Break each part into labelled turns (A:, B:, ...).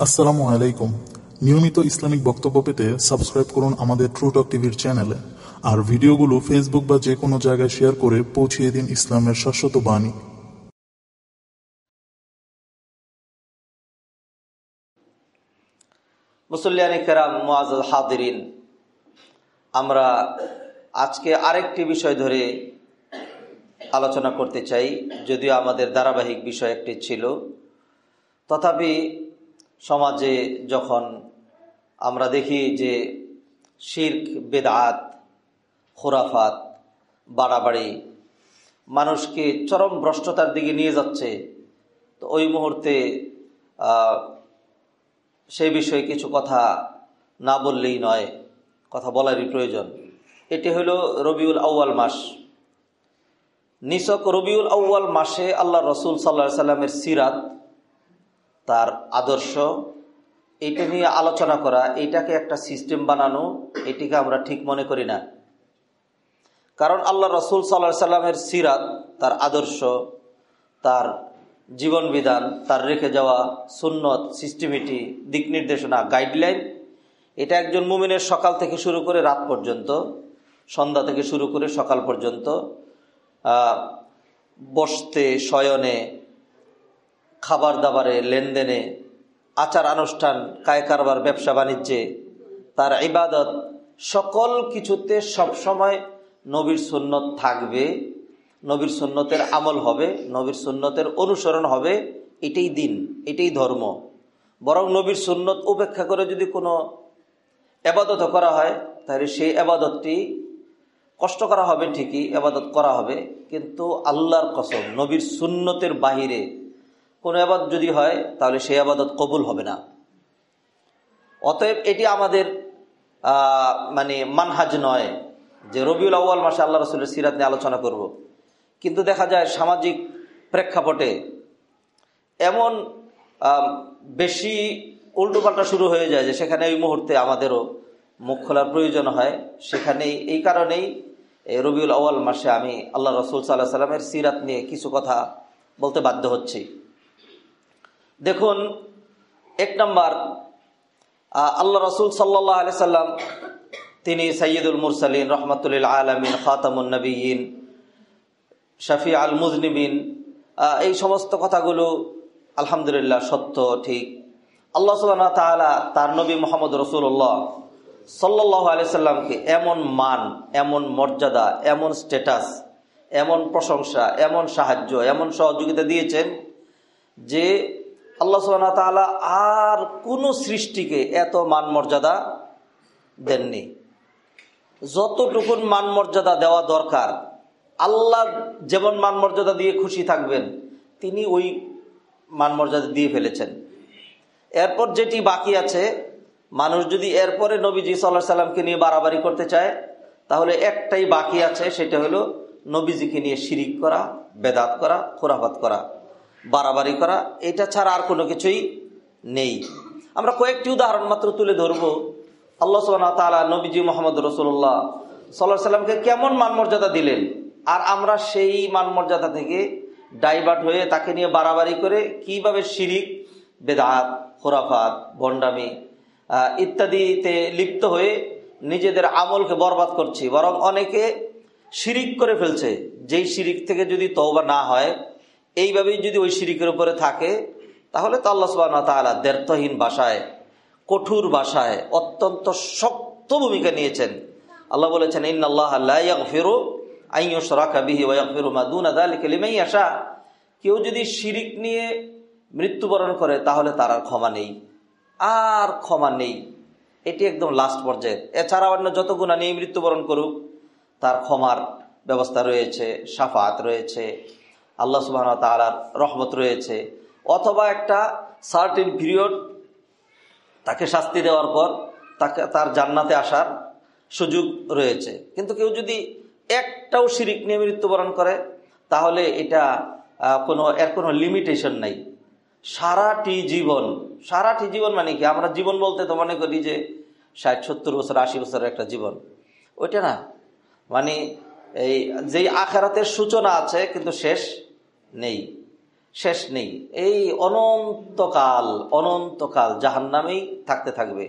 A: আসসালামু আলাইকুম। নিয়মিত ইসলামিক বক্তব্য পেতে সাবস্ক্রাইব করুন আমাদের ট্রুটক টিভির চ্যানেলে আর ভিডিওগুলো ফেসবুক বা যে কোনো জায়গায় শেয়ার করে পৌঁছিয়ে দিন ইসলামের শাশ্বত বাণী।
B: মুসল্লিয়ানি কেরাম মোয়াজ হাদিরিন আমরা আজকে আরেকটি বিষয় ধরে আলোচনা করতে চাই, যদিও আমাদের ধারাবাহিক বিষয় একটি ছিল। তথাপি সমাজে যখন আমরা দেখি যে শির্ক, বেদাত, খোরাফাত, বাড়াবাড়ি, মানুষকে চরম ভ্রষ্টতার দিকে নিয়ে যাচ্ছে, তো ওই মুহূর্তে সেই বিষয়ে কিছু কথা না বললেই নয়, কথা বলারই প্রয়োজন। এটি হলো রবিউল আউ্য়াল মাস। নিসক রবিউল আউ্য়াল মাসে আল্লাহ রসুল সাল্লা সাল্লামের সিরাত তার আদর্শ। এটা নিয়ে আলোচনা করা, এইটাকে একটা সিস্টেম বানানো, এটিকে আমরা ঠিক মনে করি না। কারণ আল্লাহ রসুল সাল্লা সাল্লামের সিরাত, তার আদর্শ, তার জীবন বিধান, তার রেখে যাওয়া সুন্নত সিস্টেমিটি দিক নির্দেশনা গাইডলাইন এটা একজন মুমিনের সকাল থেকে শুরু করে রাত পর্যন্ত, সন্ধ্যা থেকে শুরু করে সকাল পর্যন্ত বসতে, শয়নে খাবার দাবারে লেনদেনে আচার আনুষ্ঠান কায় কারবার ব্যবসা বাণিজ্যে, তার ইবাদত, সকল কিছুতে সবসময় নবীর সুন্নত থাকবে, নবীর সুন্নতের আমল হবে, নবীর সুন্নতের অনুসরণ হবে, এটাই দিন, এটাই ধর্ম। বরং নবীর সুন্নত উপেক্ষা করে যদি কোনো এবাদত করা হয়, তাহলে সেই আবাদতটি কষ্ট করা হবে ঠিকই আবাদত করা হবে, কিন্তু আল্লাহর কসম, নবীর সুন্নতের বাহিরে কোনো আবাদ যদি হয়, তাহলে সেই আবাদত কবুল হবে না। অতএব এটি আমাদের মানে মানহাজ নয় যে রবিউল আউ্য়াল মাসে আল্লাহ রসুলের সিরাত নিয়ে আলোচনা করব। কিন্তু দেখা যায় সামাজিক প্রেক্ষাপটে এমন বেশি উল্টোপাল্টা শুরু হয়ে যায় যে সেখানে এই মুহূর্তে আমাদেরও মুখ খোলার প্রয়োজন হয়। সেখানেই, এই কারণেই রবিউল আউ্য়াল মাসে আমি আল্লাহ রসুল সাল্লাহ সাল্লামের সিরাত নিয়ে কিছু কথা বলতে বাধ্য হচ্ছি। দেখুন, এক নম্বর আল্লাহ রসুল সাল্লাহ আলি সাল্লাম, তিনি সৈয়দুল মুরসালিন রহমতুল্লিল আলমিন খাতামুল নবীন শফি আল মুজনিবিন এই সমস্ত কথাগুলো আলহামদুলিল্লাহ সত্য, ঠিক। আল্লাহ সুবাহ তালা তার নবী মোহাম্মদ রসুল্লাহ সাল্লাহ আলি সাল্লামকে এমন মান, এমন মর্যাদা, এমন স্টেটাস এমন প্রশংসা, এমন সাহায্য, এমন সহযোগিতা দিয়েছেন যে আল্লাহ তালা আর কোনো সৃষ্টিকে এত মান মর্যাদা দেননি। যতটুকুন মান মর্যাদা দেওয়া দরকার, আল্লাহ যেমন মান মর্যাদা দিয়ে খুশি থাকবেন, তিনি ওই মান মর্যাদা দিয়ে ফেলেছেন। এরপর যেটি বাকি আছে, মানুষ যদি এরপরে নবীজি সাল্লাহ সাল্লামকে নিয়ে বাড়াবাড়ি করতে চায়, তাহলে একটাই বাকি আছে, সেটা হলো নবীজিকে নিয়ে শিরিক করা, বেদাত করা, খোরাফাত করা। বাড়াবাড়ি করা, এটা ছাড়া আর কোনো কিছুই নেই। আমরা কয়েকটি উদাহরণ মাত্র তুলে ধরবো। আল্লাহ তালা নবীজি মোহাম্মদ রসুল্লাহ সাল্লাহ সাল্লামকে কেমন মান মর্যাদা দিলেন? আর আমরা সেই মান মর্যাদা থেকে ডাইভার্ট হয়ে তাকে নিয়ে বাড়াবাড়ি করে কীভাবে শিরিক, বেদাত, খোরাফাত, ভণ্ডামি ইত্যাদিতে লিপ্ত হয়ে নিজেদের আমলকে বরবাদ করছি, বরং অনেকে শিরিক করে ফেলছে। যেই শিরিক থেকে যদি তওবা না হয় এইভাবেই যদি ওই শিরিকের উপরে থাকে, তাহলে তো আল্লাহ সুবাহ তালা দ্ব্যর্থহীন ভাষায়, কঠোর ভাষায় অত্যন্ত শক্ত ভূমিকা নিয়েছেন। আল্লাহ বলেছেন ইন আল্লাহ ফেরো আসা কেউ যদি শিরিক নিয়ে মৃত্যুবরণ করে, তাহলে তার আর ক্ষমা নেই। আর ক্ষমা নেই। এটি একদম লাস্ট পর্যায়ে। এছাড়া অন্য যত গুণা নিয়ে মৃত্যুবরণ করুক, তার ক্ষমার ব্যবস্থা রয়েছে সাফাত রয়েছে আল্লাহ সুবাহ তালার রহমত রয়েছে। অথবা একটা সার্টিন পিরিয়ড তাকে শাস্তি দেওয়ার পর তাকে তার জান্নাতে আসার সুযোগ রয়েছে। কিন্তু কেউ যদি একটাও শিরিক নিয়ে মৃত্যুবরণ করে, তাহলে এটা কোনো, এর কোনো লিমিটেশন নাই। সারাটি জীবন সারাটি জীবন মানে কি? আমরা জীবন বলতে তো মনে করি যে ষাট, সত্তর বছর, আশি বছরের একটা জীবন। ওইটা না। মানে এই, যেই আখেরাতের সূচনা আছে, কিন্তু শেষ নেই, শেষ নেই। এই অনন্তকাল অনন্তকাল জাহান্নামেই থাকতে থাকবে।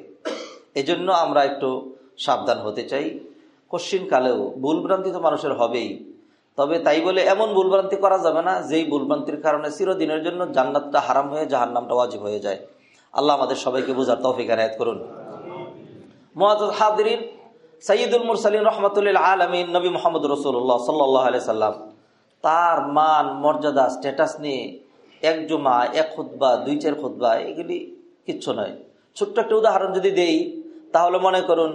B: এজন্য আমরা একটু সাবধান হতে চাই। কশ্চিনকালেও ভুলভ্রান্তি তো মানুষের হবেই। তবে তাই বলে এমন ভুলভ্রান্তি করা যাবে না, যেই ভুলভ্রান্তির কারণে চিরদিনের জন্য জান্নাতটা হারাম হয়ে জাহান্নামটা ওয়াজিব হয়ে যায়। আল্লাহ আমাদের সবাইকে বোঝার তৌফিক আনায়াত করুন। মোয়াজ হাদরিন সঈদুল মুরসালিন রহমতুল্লাহ আলমিন, নবী মোহাম্মদ রসুল্লাহ সাল্লাহ আলি সাল্লাম। তার মান, মর্যাদা স্ট্যাটাস নিয়ে এক জমা, এক খুদ্া দুই চার খুদ্া এগুলি কিচ্ছু নয়। ছোট্ট একটা উদাহরণ যদি দেই, তাহলে মনে করুন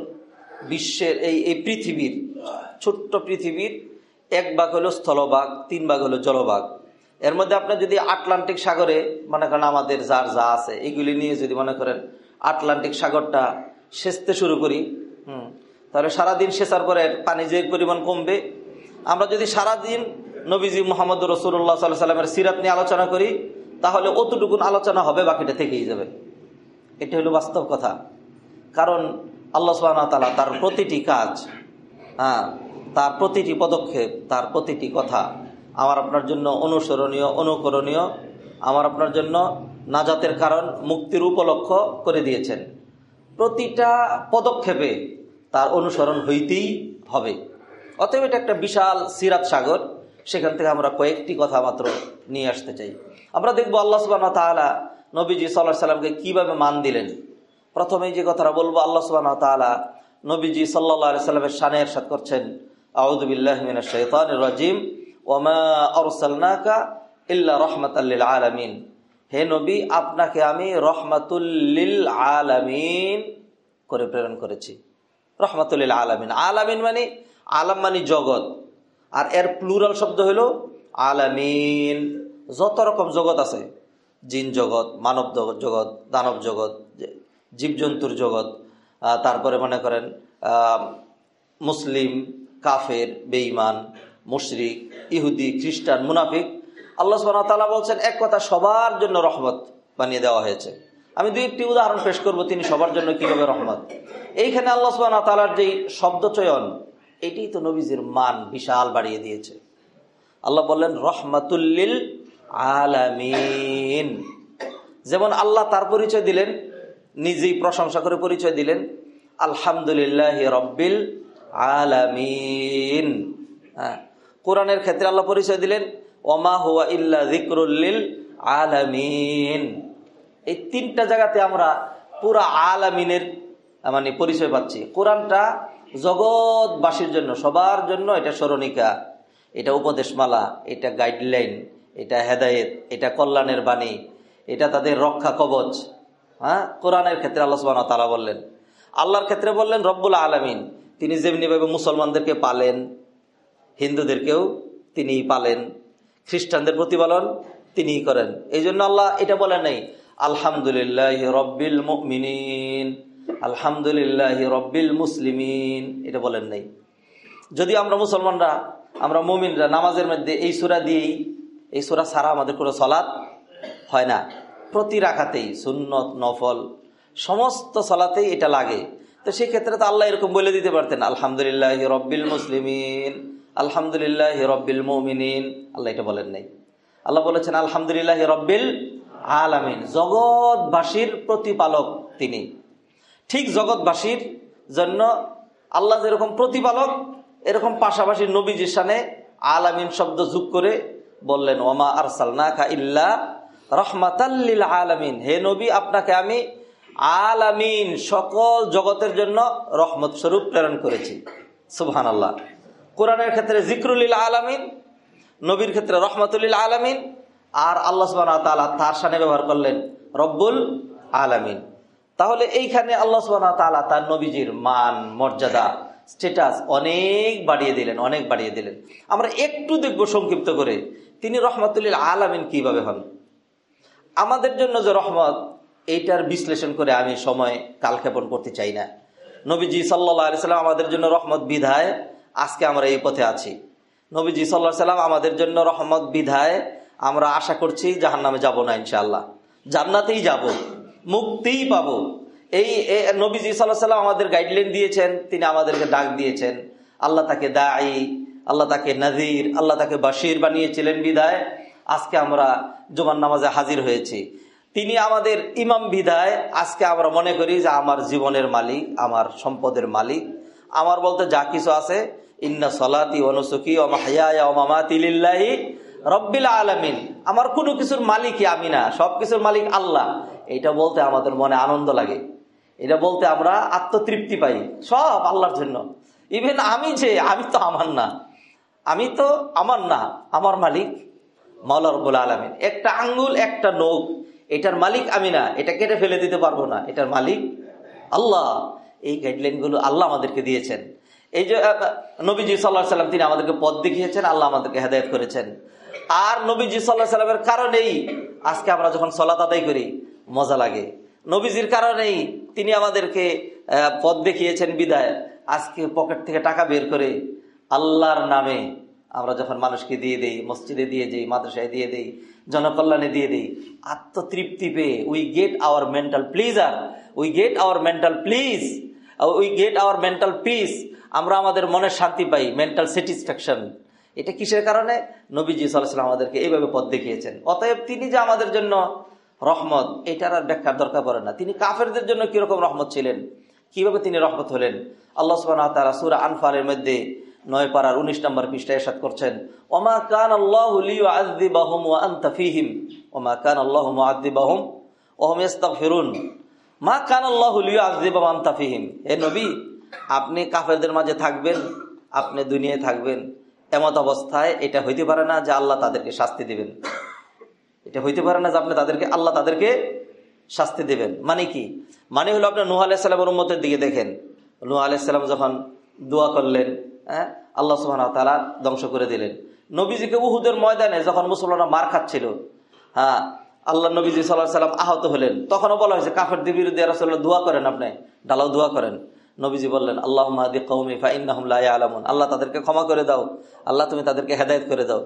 B: বিশ্বের এই এই পৃথিবীর, ছোট্ট পৃথিবীর এক ভাগ হলো স্থলভাগ, তিন ভাগ হলো জলভাগ। এর মধ্যে আপনার যদি আটলান্টিক সাগরে, মনে করেন আমাদের যার যা আছে, এগুলি নিয়ে যদি মনে করেন আটলান্টিক সাগরটা সেচতে শুরু করি, হুম, তাহলে সারাদিন সেচার পরে পানি যে পরিমাণ কমবে। আমরা যদি সারাদিন নবীজি মোহাম্মদ রসুল্লাহ সাল্লাহ সাল্লামের সিরাত নিয়ে আলোচনা করি, তাহলে অতটুকুন আলোচনা হবে, বাকিটা থেকেই যাবে। এটা হলো বাস্তব কথা। কারণ আল্লাহ তালা তার প্রতিটি কাজ হ্যাঁ তার প্রতিটি পদক্ষেপ, তার প্রতিটি কথা আমার আপনার জন্য অনুসরণীয়, অনুকরণীয়, আমার আপনার জন্য নাজাতের কারণ, মুক্তির উপলক্ষ করে দিয়েছেন। প্রতিটা পদক্ষেপে তার অনুসরণ হইতেই হবে। অতএব এটা একটা বিশাল সিরাত সাগর। সেখান থেকে আমরা কয়েকটি কথা মাত্র নিয়ে আসতে চাই। আমরা দেখব আল্লাহ সুবাহ তালা নবীজি সাল্লাহ সাল্লামকে কীভাবে মান দিলেন। প্রথমেই যে কথাটা বলব, আল্লাহ সুবাহ তালা নবীজি সাল্লাহ সাল্লামের শানে এরশাদ করছেন আউদুবিল্লাহমিন ওমা অরসালনাকা ইল্লা রহমত আলমিন। হে নবী, আপনাকে আমি রহমাতুল্লিল আলামিন করে প্রেরণ করেছি। রহমাতুল্লিল আলামিন। আলামিন মানে আলাম মানে জগৎ। আর এর প্লুরাল শব্দ হলো আলামিন। যত রকম জগৎ আছে, জিন জগৎ, মানব জগৎ দানব জগৎ জীবজন্তুর জগৎ তারপরে মনে করেন মুসলিম, কাফের, বেঈমান, মুশরিক, ইহুদি, খ্রিস্টান, মুনাফিক, আল্লাহ তালা বলছেন, এক কথা সবার জন্য রহমত বানিয়ে দেওয়া হয়েছে। আমি দুই একটি উদাহরণ পেশ করব, তিনি সবার জন্য কীভাবে রহমত। এইখানে আল্লাহ সুবাহ তালার যেই শব্দ চয়ন এটি তো নবীজির মান বিশাল বাড়িয়ে দিয়েছে। আল্লাহ বললেন রহমাতুল্লিল আলামিন। যেমন আল্লাহ তার পরিচয় দিলেন, নিজেই প্রশংসা করে পরিচয় দিলেন, আলহামদুলিল্লাহ রব্বিল আলামিন। হ্যাঁ কোরআনের ক্ষেত্রে আল্লাহ পরিচয় দিলেন, ওমা হুয়া ইল্লা জিক্রুল্লিল আলামিন। এই তিনটা জায়গাতে আমরা পুরা আলামিনের মানে পরিচয় পাচ্ছি। কোরআনটা জগৎবাসীর জন্য, সবার জন্য এটা স্মরণিকা, এটা উপদেশমালা, এটা গাইডলাইন এটা হেদায়েত, এটা কল্যাণের বাণী, এটা তাদের রক্ষা কবচ। হ্যাঁ? কোরআনের ক্ষেত্রে আল্লাহ সুবাহ তালা বললেন, আল্লাহর ক্ষেত্রে বললেন, রব্বুল আলমিন। তিনি যেমনিভাবে মুসলমানদেরকে পালেন, হিন্দুদেরকেও তিনিই পালেন, খ্রিস্টানদের প্রতিপালন তিনিই করেন। এই জন্য আল্লাহ এটা বলেন নেই, আলহামদুলিল্লাহ রব্বিল মিনীন আলহামদুলিল্লাহ রব্বিল মুসলিমিন। এটা বলেন নাই। যদি আমরা মুসলমানরা, আমরা মুমিনরা নামাজের মধ্যে এই সুরা দিয়েই, এই সুরা ছাড়া আমাদের কোনো সলাৎ হয় না। প্রতি রাখাতেই সুন্নত, নফল, সমস্ত সলাতেই এটা লাগে। তো সেই ক্ষেত্রে তো আল্লাহ এরকম বলে দিতে পারতেন, আলহামদুলিল্লাহ রব্বিল মুসলিমিন, আলহামদুলিল্লাহ রব্বিল মমিনিন। আল্লাহ এটা বলেন নাই। আল্লাহ বলেছেন, আলহামদুলিল্লাহ রব্বিল আলামিন। জগৎবাসীর প্রতিপালক তিনি। ঠিক জগৎবাসীর জন্য আল্লাহ যেরকম প্রতিপালক, এরকম পাশাপাশি নবীজির সানে আলামিন শব্দ যোগ করে বললেন, ওমা আরসাল না খা ইল্লা রহমাতাল্লিল আলামিন। হে নবী, আপনাকে আমি আলামিন সকল জগতের জন্য রহমত স্বরূপ প্রেরণ করেছি। সুবহান আল্লাহ কোরআনের ক্ষেত্রে জিক্রুলিল আলামিন, নবীর ক্ষেত্রে রহমতুল্লিল আলামিন, আর আল্লাহ সুবাহ তার সানে ব্যবহার করলেন রব্বুল আলামিন। তাহলে এইখানে আল্লাহ সুবাহ তার নবীজির মান, মর্যাদা স্টেটাস অনেক বাড়িয়ে দিলেন, অনেক বাড়িয়ে দিলেন। আমরা একটু দেখব সংক্ষিপ্ত করে, তিনি রহমতুল্লিল আলামিন কীভাবে হন? আমাদের জন্য যে রহমত, এইটার বিশ্লেষণ করে আমি সময় কালক্ষেপণ করতে চাই না। নবীজি সাল্লা সাল্লাম আমাদের জন্য রহমত বিধায় আজকে আমরা এই পথে আছি। নবীজি সাল্লাহ সাল্লাম আমাদের জন্য রহমত বিধায় আমরা আশা করছি জাহান নামে যাব না ইনশাল্লাহ জান্নাতেই যাব। মুক্তিই পাবো। এই নবীজি সাল্লাহ সাল্লাম আমাদের গাইডলাইন দিয়েছেন, তিনি আমাদেরকে ডাক দিয়েছেন। আল্লাহ তাকে দায়ী আল্লাহ তাকে নাজির আল্লাহ তাকে বাসির বানিয়েছিলেন বিদায়। আজকে আমরা জুমার নামাজে হাজির হয়েছি। তিনি আমাদের ইমাম বিদায়। আজকে আমরা মনে করি যে আমার জীবনের মালিক, আমার সম্পদের মালিক। আমার বলতে যা কিছু আছে, ইন্না সলাতি অনুসুকি রব্বিল আলমিন। আমার কোনো কিছুর মালিকই আমি না সব কিছুর মালিক আল্লাহ। এটা বলতে আমাদের মনে আনন্দ লাগে। এটা বলতে আমরা আত্মতৃপ্তি পাই, সব আল্লাহর জন্য। ইভেন আমি যে, আমি তো আমার না। আমি তো আমার না, আমার মালিক মাওলা রব্বুল আলমিন। একটা আঙ্গুল, একটা নখ, এটার মালিক আমি না। এটা কেটে ফেলে দিতে পারব না। এটার মালিক আল্লাহ। এই গাইডলাইনগুলো আল্লাহ আমাদেরকে দিয়েছেন। এই যে নবীজি সাল্লাহ সাল্লাম তিনি আমাদেরকে পথ দেখিয়েছেন, আল্লাহ আমাদেরকে হেদায়ত করেছেন। আর নবীজি সাল্লাহ সাল্লামের কারণেই আজকে আমরা যখন সলাত আদায় করি মজা লাগে। নবীজির কারণেই তিনি আমাদেরকে পথ দেখিয়েছেন বিদায়। আজকে পকেট থেকে টাকা বের করে আল্লাহর নামে আমরা যখন মানুষকে দিয়ে দেই, মসজিদে দিয়ে দিই, মাদ্রাসায় দিয়ে দেই, জনকল্যাণে দিয়ে দিই, আত্মতৃপ্তি পেয়ে we get our mental pleasure we get our mental please we get our mental peace আমরা আমাদের মনে শান্তি পাই মেন্টাল স্যাটিসফ্যাকশন এটা কিসের কারণে? নবীজি সাল্লাম আমাদেরকে এইভাবে পথ দেখিয়েছেন। অতএব তিনি যে আমাদের জন্য রহমত, এটার আর ব্যাখ্যার দরকার পড়ে না। তিনি কাফেরদের জন্য কীরকম রহমত ছিলেন? কীভাবে তিনি রহমত হলেন? আল্লাহ সুবাহ তারা সুরা আনফালের মধ্যে নয় পাড়ার উনিশ নম্বর পৃষ্ঠায় এরশাদ করছেন, ওমা কান আল্লাহ লিউআযিবাহুম ওয়া আনতা ফীহিম। ওমা কান আল্লাহু মুআযিবাহুম ওয়া হুম ইস্তাগফিরুন। মা কান আল্লাহ লিউআযিবাহুম ওয়া আনতা ফীহিম? হে নবী, আপনি কাফেরদের মাঝে থাকবেন, আপনি দুনিয়ায় থাকবেন। এমত অবস্থায় এটা হইতে পারে না যে আল্লাহ তাদেরকে শাস্তি দিবেন। এটা হইতে পারে না যে আপনি তাদেরকে, আল্লাহ তাদেরকে শাস্তি দেবেন। মানে কি? মানে হলো আপনি নুহ আলাইসাল্লামের উম্মতের দিকে দেখেন। নুহ আলাইসাল্লাম যখন দোয়া করলেন হ্যাঁ আল্লাহ সুহান তালা ধ্বংস করে দিলেন। নবীজিকে উহুদের ময়দানে যখন মুসলমানরা মার খাচ্ছিল হ্যাঁ আল্লাহ নবীজি সাল্লাহ সাল্লাম আহত হলেন। তখনও বলা হয়েছে, কাফেরদের বিরুদ্ধে রাসল্লাহ দোয়া করেন আপনি, ডালাও দোয়া করেন। নবীজি বললেন আল্লাহ মাহাদি কৌমি ফাইন্নাহুল্লাহ আলমন আল্লাহ তাদেরকে ক্ষমা করে দাও। আল্লাহ তুমি তাদেরকে হেদায়ত করে দাও।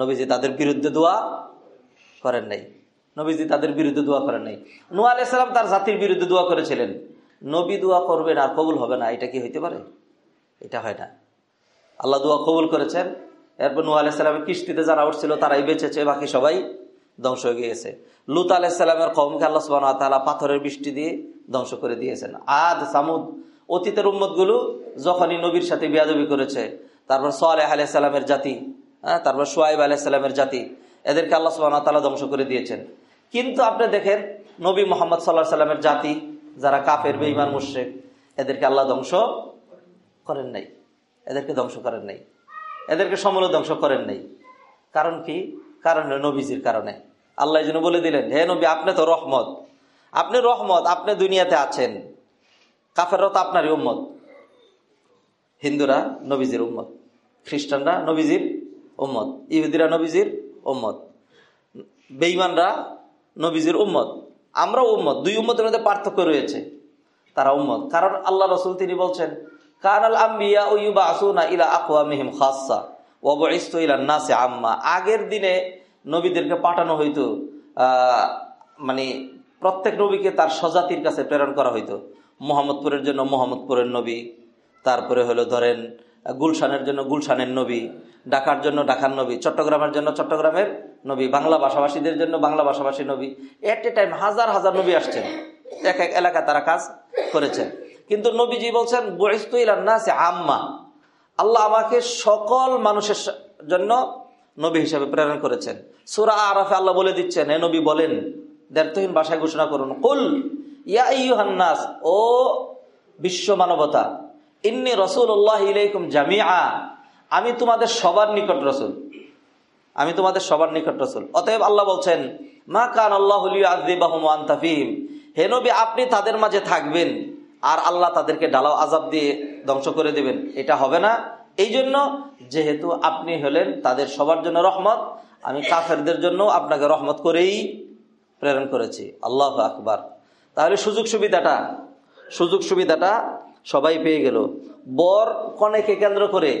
B: নবীজি তাদের বিরুদ্ধে দোয়া করেন নাই। নবীজি তাদের বিরুদ্ধে দোয়া করেন নাই। নু আলাইসালাম তার জাতির বিরুদ্ধে দোয়া করেছিলেন। নবী দোয়া করবেন আর কবুল হবে না, এটা কি হইতে পারে? এটা হয় না। আল্লাহ দোয়া কবুল করেছেন। এরপর নু আলাইসালামের কিস্তিতে যারা উঠছিল তারাই বেঁচেছে, বাকি সবাই ধ্বংস হয়ে গিয়েছে। লুত আলাইসালামের কমকে আল্লাহ সুবাহ তালা পাথরের বৃষ্টি দিয়ে ধ্বংস করে দিয়েছেন। আদ, সামুদ অতীতের উম্মতগুলো যখনই নবীর সাথে বিয়াদবি করেছে, তারপর সোয়ালেহ আলাইসালামের জাতি হ্যাঁ তারপর সোয়াইব আলাইসালামের জাতি এদেরকে আল্লাহ সুবাহ তালা ধ্বংস করে দিয়েছেন। কিন্তু আপনি দেখেন, নবী মোহাম্মদ সাল্লাহ সাল্লামের জাতি, যারা কাফের বেইমান মুশ্রেক, এদেরকে আল্লাহ ধ্বংস করেন নাই। এদেরকে ধ্বংস করেন নাই। এদেরকে সমল ধ্বংস করেন নাই। কারণ কি? কারণ নবীজির কারণে। আল্লাহ যেন বলে দিলেন, হে নবী, আপনি তো রহমত। আপনি রহমত, আপনি দুনিয়াতে আছেন। কাফেররাও তো আপনারই উম্মত। হিন্দুরা নবীজির উম্মত। খ্রিস্টানরা নবীজির উম্মত। ইহুদিরা নবীজির উম্মত। বেইমানরা নবীজির উম্মত। আমরাও উম্মত, দুই উম্মতের মধ্যে পার্থক্য রয়েছে। তারা উম্মত। কারণ আল্লাহ রসুল তিনি বলছেন, কানাল আম্বিয়া ওয়ুবা আসুনা ইলা আকোয়া মিহিম খাসা ওবইস্ত ইলা নাসে আম্মা। আগের দিনে নবীদেরকে পাঠানো হইতো মানে প্রত্যেক নবীকে তার স্বজাতির কাছে প্রেরণ করা হইতো। মোহাম্মদপুরের জন্য মোহাম্মদপুরের নবী, তারপরে হলো ধরেন গুলশানের জন্য গুলশানের নবী, ঢাকার জন্য ঢাকার নবী, চট্টগ্রামের জন্য চট্টগ্রামের নবী, বাংলা ভাষাভাষীদের জন্য বাংলা ভাষাভাষী নবী। এট এ টাইম হাজার হাজার নবী আসছেন। এক এক এলাকা তারা কাজ করেছেন। কিন্তু নবীজি বলছেন বহিস্তুইলান্না সে আম্মা। আল্লাহ আমাকে সকল মানুষের জন্য নবী হিসেবে প্রেরণ করেছেন। সুরা আরাফে আল্লাহ বলে দিচ্ছেন এ নবী বলেন, দ্ব্যর্থহীন ভাষায় ঘোষণা করুন। কুল, ইয়া ইউহান্নাস ও বিশ্ব মানবতা ইন্নি রসুল্লাহ ইলাইকুম জামিয়া আমি তোমাদের সবার নিকট রসুল। আমি তোমাদের সবার নিকট রসুল। অতএব আল্লাহ বলছেন, মা কান আল্লাহ আন্তাফিম হে নবী, আপনি তাদের মাঝে থাকবেন আর আল্লাহ তাদেরকে ডালাও আজাব দিয়ে ধ্বংস করে দেবেন। এটা হবে না। এই জন্য যেহেতু আপনি হলেন তাদের সবার জন্য রহমত, আমি কাফেরদের জন্য আপনাকে রহমত করেই প্রেরণ করেছি। আল্লাহ আকবার। তাহলে সুযোগ সুবিধাটা সুযোগ সুবিধাটা সবাই পেয়ে গেল। বর কনেকে কেন্দ্র করে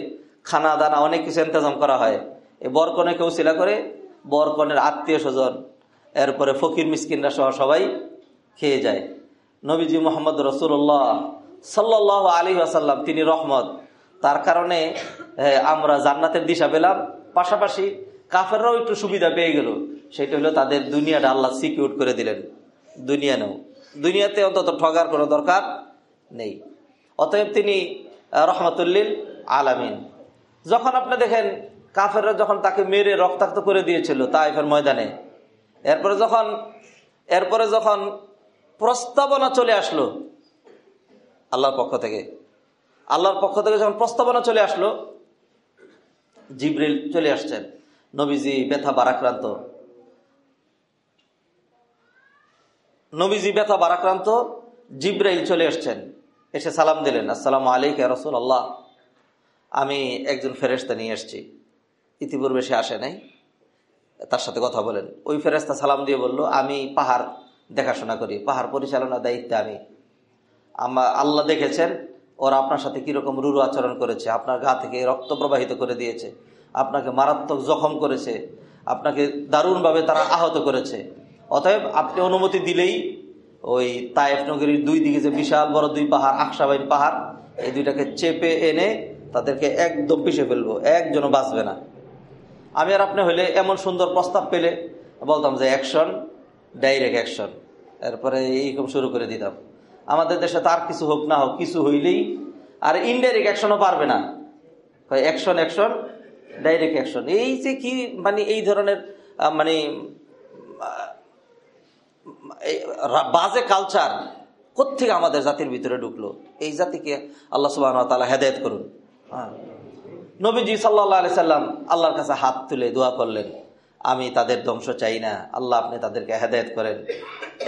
B: খানা দানা অনেক কিছু ইন্তজাম করা হয়। এই বর কনেকে উশিলা করে, বর কনের আত্মীয় স্বজন, এরপরে ফকির মিসকিনরা সহ সবাই খেয়ে যায়। নবীজি মোহাম্মদ রসুল্লাহ সাল্লাহ আলী আসাল্লাম তিনি রহমত। তার কারণে আমরা জান্নাতের দিশা পেলাম। পাশাপাশি কাফেররাও একটু সুবিধা পেয়ে গেল। সেটা হলো তাদের দুনিয়াটা আল্লাহ সিকিউর করে দিলেন। দুনিয়া নেও। দুনিয়াতে অন্তত ঠগার কোনো দরকার নেই। অতএব তিনি রহমতুল্লিল আলামিন। যখন আপনি দেখেন কাফেররা যখন তাকে মেরে রক্তাক্ত করে দিয়েছিল তাইফের ময়দানে, এরপরে যখন এরপরে যখন প্রস্তাবনা চলে আসলো, আল্লাহর পক্ষ থেকে, আল্লাহর পক্ষ থেকে যখন প্রস্তাবনা চলে আসলো, জিব্রিল চলে আসছেন, নবীজি ব্যথা বারাক্রান্ত। নবীজি ব্যথা বারাক্রান্ত, জিব্রাইল চলে আসছেন। এসে সালাম দিলেন, আসসালাম আলাইক রসুল আল্লাহ আমি একজন ফেরেস্তা নিয়ে এসছি। ইতিপূর্বে সে আসে নাই। তার সাথে কথা বলেন। ওই ফেরেস্তা সালাম দিয়ে বলল, আমি পাহাড় দেখাশোনা করি। পাহাড় পরিচালনার দায়িত্বে আমি। আমার আল্লাহ দেখেছেন, ওরা আপনার সাথে কীরকম রুরু আচরণ করেছে। আপনার গা থেকে রক্ত প্রবাহিত করে দিয়েছে। আপনাকে মারাত্মক জখম করেছে। আপনাকে দারুণভাবে তারা আহত করেছে। অতএব আপনি অনুমতি দিলেই ওই তায়েফ নগরীর দুই দিকে যে বিশাল বড় দুই পাহাড় আকসাবাইন পাহাড়, এই দুইটাকে চেপে এনে তাদেরকে একদম পিষে ফেলব, একজনও বাঁচবে না। আমি আর আপনি হইলে এমন সুন্দর প্রস্তাব পেলে বলতাম যে অ্যাকশন, ডাইরেক্ট অ্যাকশন। এরপরে এইরকম শুরু করে দিতাম। আমাদের দেশে তার কিছু হোক না হোক, কিছু হইলেই আর ইনডাইরেক্ট অ্যাকশনও পারবে না। Action action, direct action. এই যে কি মানে এই ধরনের মানে বাজে কালচার কোথেকে আমাদের জাতির ভিতরে ঢুকলো? এই জাতিকে আল্লাহ সুবাহ তালা হেদায়ত করুন। হ্যাঁ। নবীজি সাল্লাহ আলি সাল্লাম আল্লাহর কাছে হাত তুলে দোয়া করলেন, আমি তাদের ধ্বংস চাই না। আল্লাহ আপনি তাদেরকে হেদায়ত করেন।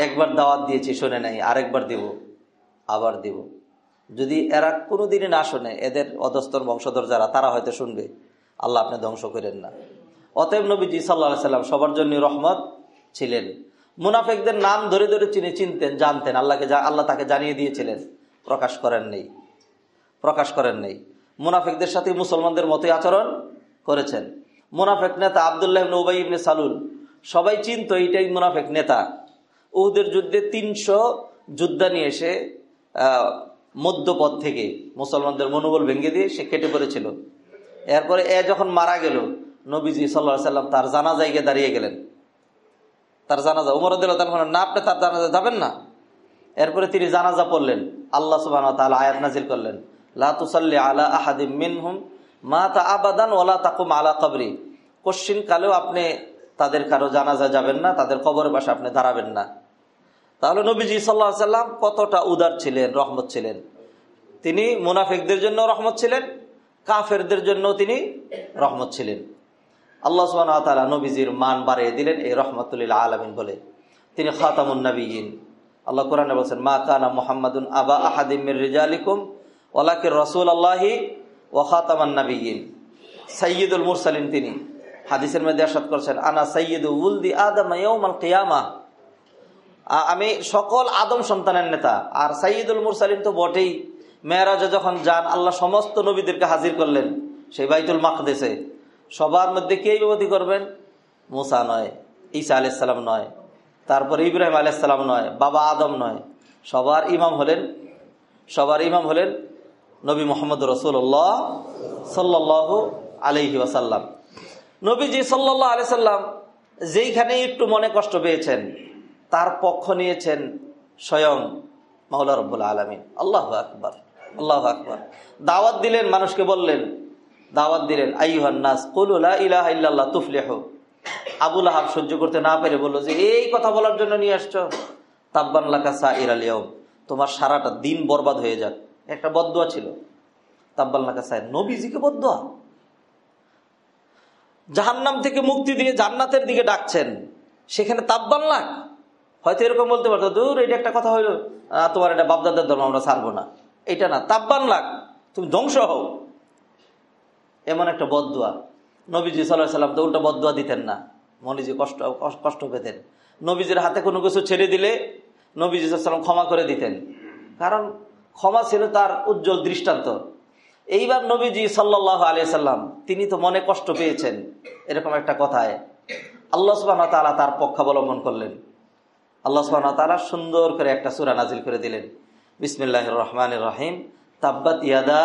B: একবার দাওয়াত দিয়েছি, শোনে নাই, আরেকবার দিব, আবার দিব। যদি এরা কোনো দিনই না শোনে, এদের অধস্তর বংশধর যারা, তারা হয়তো শুনবে, আল্লাহ আপনি ধ্বংস করেন না। অতএব নবীজি সাল্লাহ সাল্লাম সবার জন্য রহমত ছিলেন। মুনাফেকদের নাম ধরে ধরে চিনে চিনতেন, জানতেন। আল্লাহকে আল্লাহ তাকে জানিয়ে দিয়েছিলেন। প্রকাশ করেন নেই। প্রকাশ করেন নেই। মুনাফেকদের সাথে মুসলমানদের মতোই আচরণ করেছেন। মুনাফেক নেতা আবদুল্লাহ উবাই ইবনে সালুল। সবাই চিনত এইটাই মুনাফেক নেতা। উহুদের যুদ্ধে তিনশো যোদ্ধা নিয়ে এসে মধ্যপথ থেকে মুসলমানদের মনোবল ভেঙে দিয়ে সে কেটে পড়েছিল। এরপরে এ যখন মারা গেল, নবীজি সাল্লা সাল্লাম তার জানা জায়গায় দাঁড়িয়ে গেলেন। তার জানাজা। উমর না, আপনি তার জানাজা যাবেন না। এরপরে তিনি জানাজা পড়লেন। আল্লাহ সুবাহ আয়াত নাজির করলেন। লাতুসাল্লি আলা আহাদিম মিনহুম মা তা আবাদান ওলা তাকুম আলা কবরি। কশ্চিন কালেও আপনি তাদের কারও জানাজা যাবেন না, তাদের কবরের পাশে আপনি দাঁড়াবেন না। তাহলে নবীজি সাল্লাহ সাল্লাম কতটা উদার ছিলেন, রহমত ছিলেন? তিনি মুনাফিকদের জন্য রহমত ছিলেন, কাফেরদের জন্য তিনি রহমত ছিলেন। আল্লাহ সুবাহ নবীজির মান বাড়িয়ে দিলেন, এই রহমতুল্লাহ আলমিন বলে। তিনি খাতামুন নবীন আল্লাহ কোরআনে বলছেন, মা কানা মোহাম্মদুন আবা আহাদিমির রিজালিকুম ওলাকে রসুল আল্লাহি ও খাতামান নবীন সৈয়দুল মুরসালিন তিনি হাদিসের মধ্যে আসাদ করছেন, আনা সৈয়দ উলদি আদম কিয়ামা। আমি সকল আদম সন্তানের নেতা, আর সাইয়দুল মুরসালিম তো বটেই। মেয়েরাজা যখন যান, আল্লাহ সমস্ত নবীদেরকে হাজির করলেন, সেই বাইতুল মাকদেশে সবার মধ্যে কে বিপতি করবেন? মুসা নয়, ঈসা আলাইসাল্লাম নয়, তারপর ইব্রাহিম আলাইসাল্লাম নয়, বাবা আদম নয়। সবার ইমাম হলেন, সবার ইমাম হলেন নবী মোহাম্মদ রসুল্লাহ সাল্লাহ আলহি ওয়াসাল্লাম। নবীজি সাল্লাহ আলি সাল্লাম যেইখানে একটু মনে কষ্ট পেয়েছেন, তার পক্ষ নিয়েছেন স্বয়ং মাওলা রব্বুল আলমিন। আল্লাহ আকবর আল্লাহ আকবর। দাওয়াত দিলেন, মানুষকে বললেন দাওয়াত দিলেন আইহান্নাস কলুল্লাহ ইলাহ ইল্লাল্লাহ তুফলেহ। আবুল আহাব সহ্য করতে না পেরে বলল যে, এই কথা বলার জন্য নিয়ে আসছো? তাব্বানলাকা সা ইরালিয়াম তোমার সারাটা দিন বরবাদ হয়ে যাক। একটা বদুয়া ছিল। তাব্বানলাকা সাহেব নবীজিকে বদুয়া জাহান্নাম থেকে মুক্তি দিয়ে জান্নাতের দিকে ডাকছেন। সেখানে তাব্বাল্লাক হয়তো এরকম বলতে পারতো। দূর, এটা একটা কথা হইল তোমার এটা বাপদাদের ধর্ম, আমরা ছাড়বো না। এটা না, তাব্বান লাখ তুমি ধ্বংস হও। এমন একটা বদুয়া নবীজি সাল্লাহ সাল্লাম তো উল্টা বদুয়া দিতেন না। মনিজি কষ্ট কষ্ট পেতেন। নবীজির হাতে কোনো কিছু ছেড়ে দিলে নবীজি সাল্লাম ক্ষমা করে দিতেন। কারণ ক্ষমা ছিল তার উজ্জ্বল দৃষ্টান্ত। এইবার নবীজি সাল্লাহ আলিয়া সাল্লাম তিনি তো মনে কষ্ট পেয়েছেন। এরকম একটা কথায় আল্লাহ সুবাহ তালা তার পক্ষাবলম্বন করলেন। আল্লাহ সুবাহ তালা সুন্দর করে একটা সুরা নাজিল করে দিলেন। বিসমিল্লাহ রহমান রহিম। তাব্বাত ইয়াদা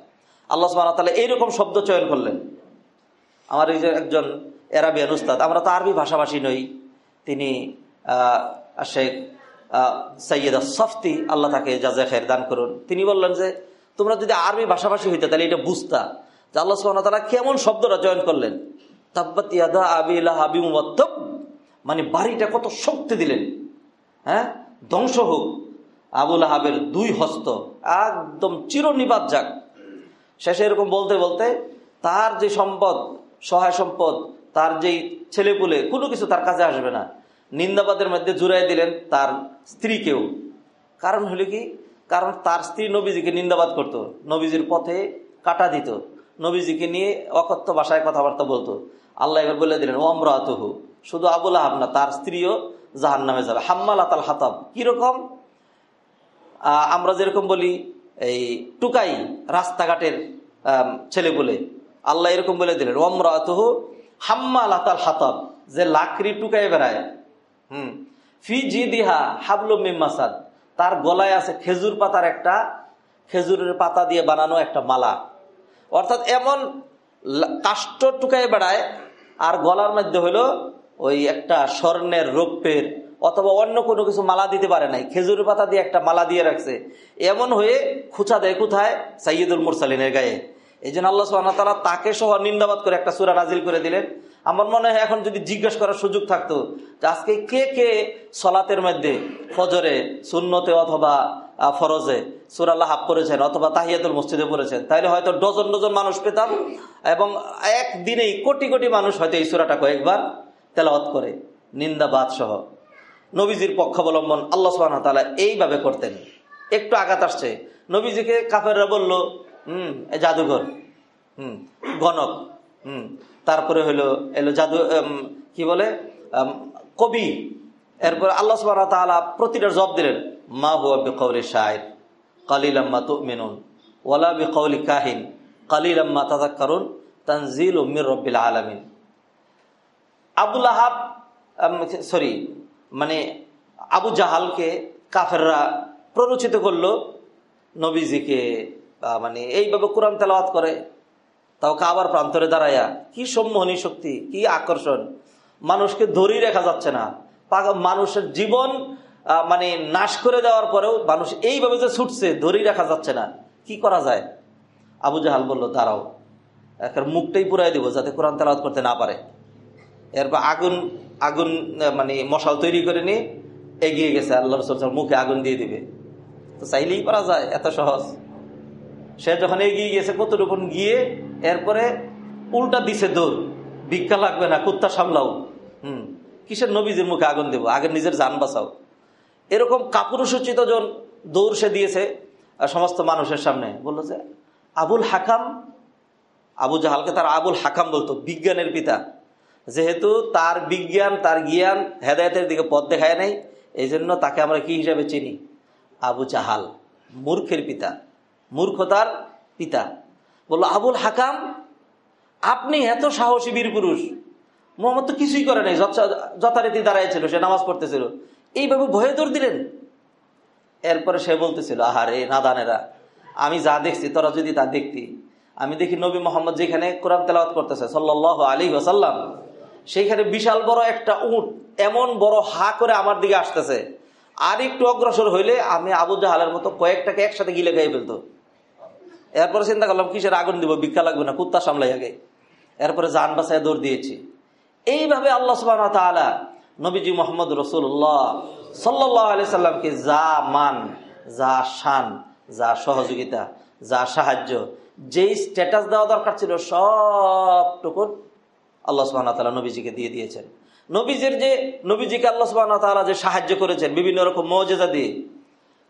B: আল্লাহ সুবহানাহু ওয়া তাআলা এইরকম শব্দ চয়ন করলেন। আমার এই যে একজন এরাবিয়ান উস্তাদ, আমরা তো আরবি ভাষাভাষী নই। তিনি শেখ সৈয়দ সফতি আল্লাহ তাকে জাজা খের দান করুন। তিনি বললেন যে, তোমরা যদি আরবি ভাষাভাষী হইতে, তাহলে এটা বুঝতা যে আল্লাহ সুবাহ তারা কেমন শব্দটা চয়ন করলেন। তাব্বাত ইয়াদা আবিলা হাবি মানে বাড়িটা কত শক্তি দিলেন। হ্যাঁ? ধ্বংস হোক। আবুল আহাবের দুই হস্ত একদম চিরনিবাদ যাক। শেষে এরকম বলতে বলতে তার যে সম্পদ, সহায় সম্পদ, তার যেই ছেলেপুলে, কোনো কিছু তার কাছে আসবে না। নিন্দাবাদের মধ্যে জুড়াই দিলেন তার স্ত্রীকেও কারণ হলো কি? কারণ তার স্ত্রী নবীজিকে নিন্দাবাদ করত। নবীজির পথে কাটা দিত। নবীজিকে নিয়ে অকথ্য ভাষায় কথাবার্তা বলতো। আল্লাহ এবার বলে দিলেন ওমরাতহু শুধু আবুল আহাব না, তার স্ত্রীও জাহান নামে যাবে হাম্মাল আতাল হাতাব কীরকম আমরা যেরকম বলি এই টুকাই রাস্তাঘাটের ছেলে বলে। আল্লাহ এরকম বলে দিলেন ওমরাতহু হাম্মা লাতাল হাতাব যে লাকড়ি টুকাই বেড়ায়। হুম। ফি জি দিহা হাবলু মিমাসাদ তার গলায় আছে খেজুর পাতার একটা, খেজুরের পাতা দিয়ে বানানো একটা মালা। অর্থাৎ এমন কাষ্ট টুকাই বেড়ায়, আর গলার মধ্যে হলো ওই একটা স্বর্ণের রৌপ্যের অথবা অন্য কোনো কিছু মালা দিতে পারে নাই। খেজুরের পাতা দিয়ে একটা মালা দিয়ে রাখছে। এমন হয়ে খুচা দেয় কোথায়? সাইয়দুল মুরসালিনের গায়ে। এই জন্য আল্লাহ সুবাহ তালা তাকে সহ নিন্দাবাদ করে একটা সুরা নাজিল করে দিলেন। আমার মনে হয় এখন যদি জিজ্ঞেস করার সুযোগ থাকতো যে আজকে কে কে সলাতের মধ্যে ফজরে শূন্যতে অথবা ফরজে সুরাল্লাহ হাফ করেছেন অথবা তাহিয়াতুল মসজিদে পড়েছেন, তাহলে হয়তো ডজন ডজন মানুষ পেতাম এবং একদিনেই কোটি কোটি মানুষ হয়তো এই সুরাটা কয়েকবার তেলাওয়াত করে। নিন্দাবাদ সহ। নবীজির পক্ষাবলম্বন আল্লাহ সুবাহ তালা এইভাবে করতেন। একটু আঘাত আসছে। নবীজিকে কাফেররা বলল, হুম জাদুঘর, হুম, গণক, হুম। তারপরে হলো এলো জাদু কি বলে? কবি। এরপর আল্লাহ সুবাহ তালা প্রতিটা জব দিলেন, মা হুয়া বেকৌলি শায়ের কালিলাম্মা তো মেনুন ওয়ালা বেকৌলি কাহিন কালিলাম্মা তাজাক কারুন তানজিল উম্মির রব্বিল আলমিন। আবুল আহাব সরি মানে আবু জাহালকে কাফেররা প্ররোচিত করল, নবীজিকে মানে এইভাবে কোরআন তেলাওয়াত করে, তাও কাবার প্রান্তরে দাঁড়াইয়া। কি সম্মোহনী শক্তি, কি আকর্ষণ। মানুষকে ধরেই রেখা যাচ্ছে না। মানুষের জীবন মানে নাশ করে দেওয়ার পরেও মানুষ এইভাবে যে ছুটছে ধরেই রাখা যাচ্ছে না। কি করা যায়? আবু জাহাল বলল, দাঁড়াও একটা মুখটাই পুরাই দিব যাতে কোরআন তেলাওয়াত করতে না পারে। এরপর আগুন আগুন মানে মশাল তৈরি করে নিয়ে এগিয়ে গেছে আল্লাহ রসুল মুখে আগুন দিয়ে দিবে। তো চাইলেই করা যায়, এত সহজ। সে যখন এগিয়ে গিয়েছে কতটুকু গিয়ে এরপরে উল্টা দিছে দৌড়। ভিক্ষা লাগবে না, কুত্তা সামলাও। হুম, কিসের নবীজির মুখে আগুন দেবো? আগে নিজের যান বাঁচাও। এরকম কাপুরুষোচিত জন দৌড় সে দিয়েছে সমস্ত মানুষের সামনে। বলল যে, আবুল হাকাম, আবু জাহালকে তার আবুল হাকাম বলতো, বিজ্ঞানের পিতা। যেহেতু তার বিজ্ঞান, তার জ্ঞান হেদায়তের দিকে পথ দেখায় নাই এই জন্য তাকে আমরা কি হিসাবে চিনি? আবু জাহাল, মূর্খের পিতা, মূর্খতার পিতা। বলল, আবুল হাকাম, আপনি এত সাহসী বীর পুরুষ। মোহাম্মদ তো কিছুই করে নাই যথারীতি দাঁড়াইছিল, সে নামাজ পড়তেছিল। এইভাবে ভয়ে দৌড় দিলেন? এরপরে সে বলতেছিল, আহারে নাদানেরা, আমি যা দেখছি, তোরা যদি তা দেখতি। আমি দেখি নবী মোহাম্মদ যেখানে কোরআন তেলাওয়াত করতেছে সাল্লাহ আলী ওসাল্লাম সেইখানে বিশাল বড় একটা উঁট, এমন বড় হা করে আমার দিকে আসতেছে। আর একটু অগ্রসর হইলে আমি আবু জাহালের মতো কয়েকটাকে একসাথে গিলে গায়ে ফেলতো। এরপরে চিন্তা করলাম, কিসের আগুন দিব? ভিক্ষা লাগবে না, কুত্তা সামলাই আগে। এরপরে যান বাসায় দৌড় দিয়েছি। এইভাবে আল্লাহ সুবাহ নবীজি মোহাম্মদ রসুল্লাহ সাল্লাহ আলি সাল্লামকে যা মান, যা শান, যা সহযোগিতা, যা সাহায্য, যেই স্ট্যাটাস দেওয়া দরকার ছিল সবটুকুন আল্লাহ সুবাহ তালা নবীজিকে দিয়ে দিয়েছেন। নবীজের যে নবীজিকে আল্লাহ সুবাহ তালা যে সাহায্য করেছেন, বিভিন্ন রকম মৌজেজা দিয়ে।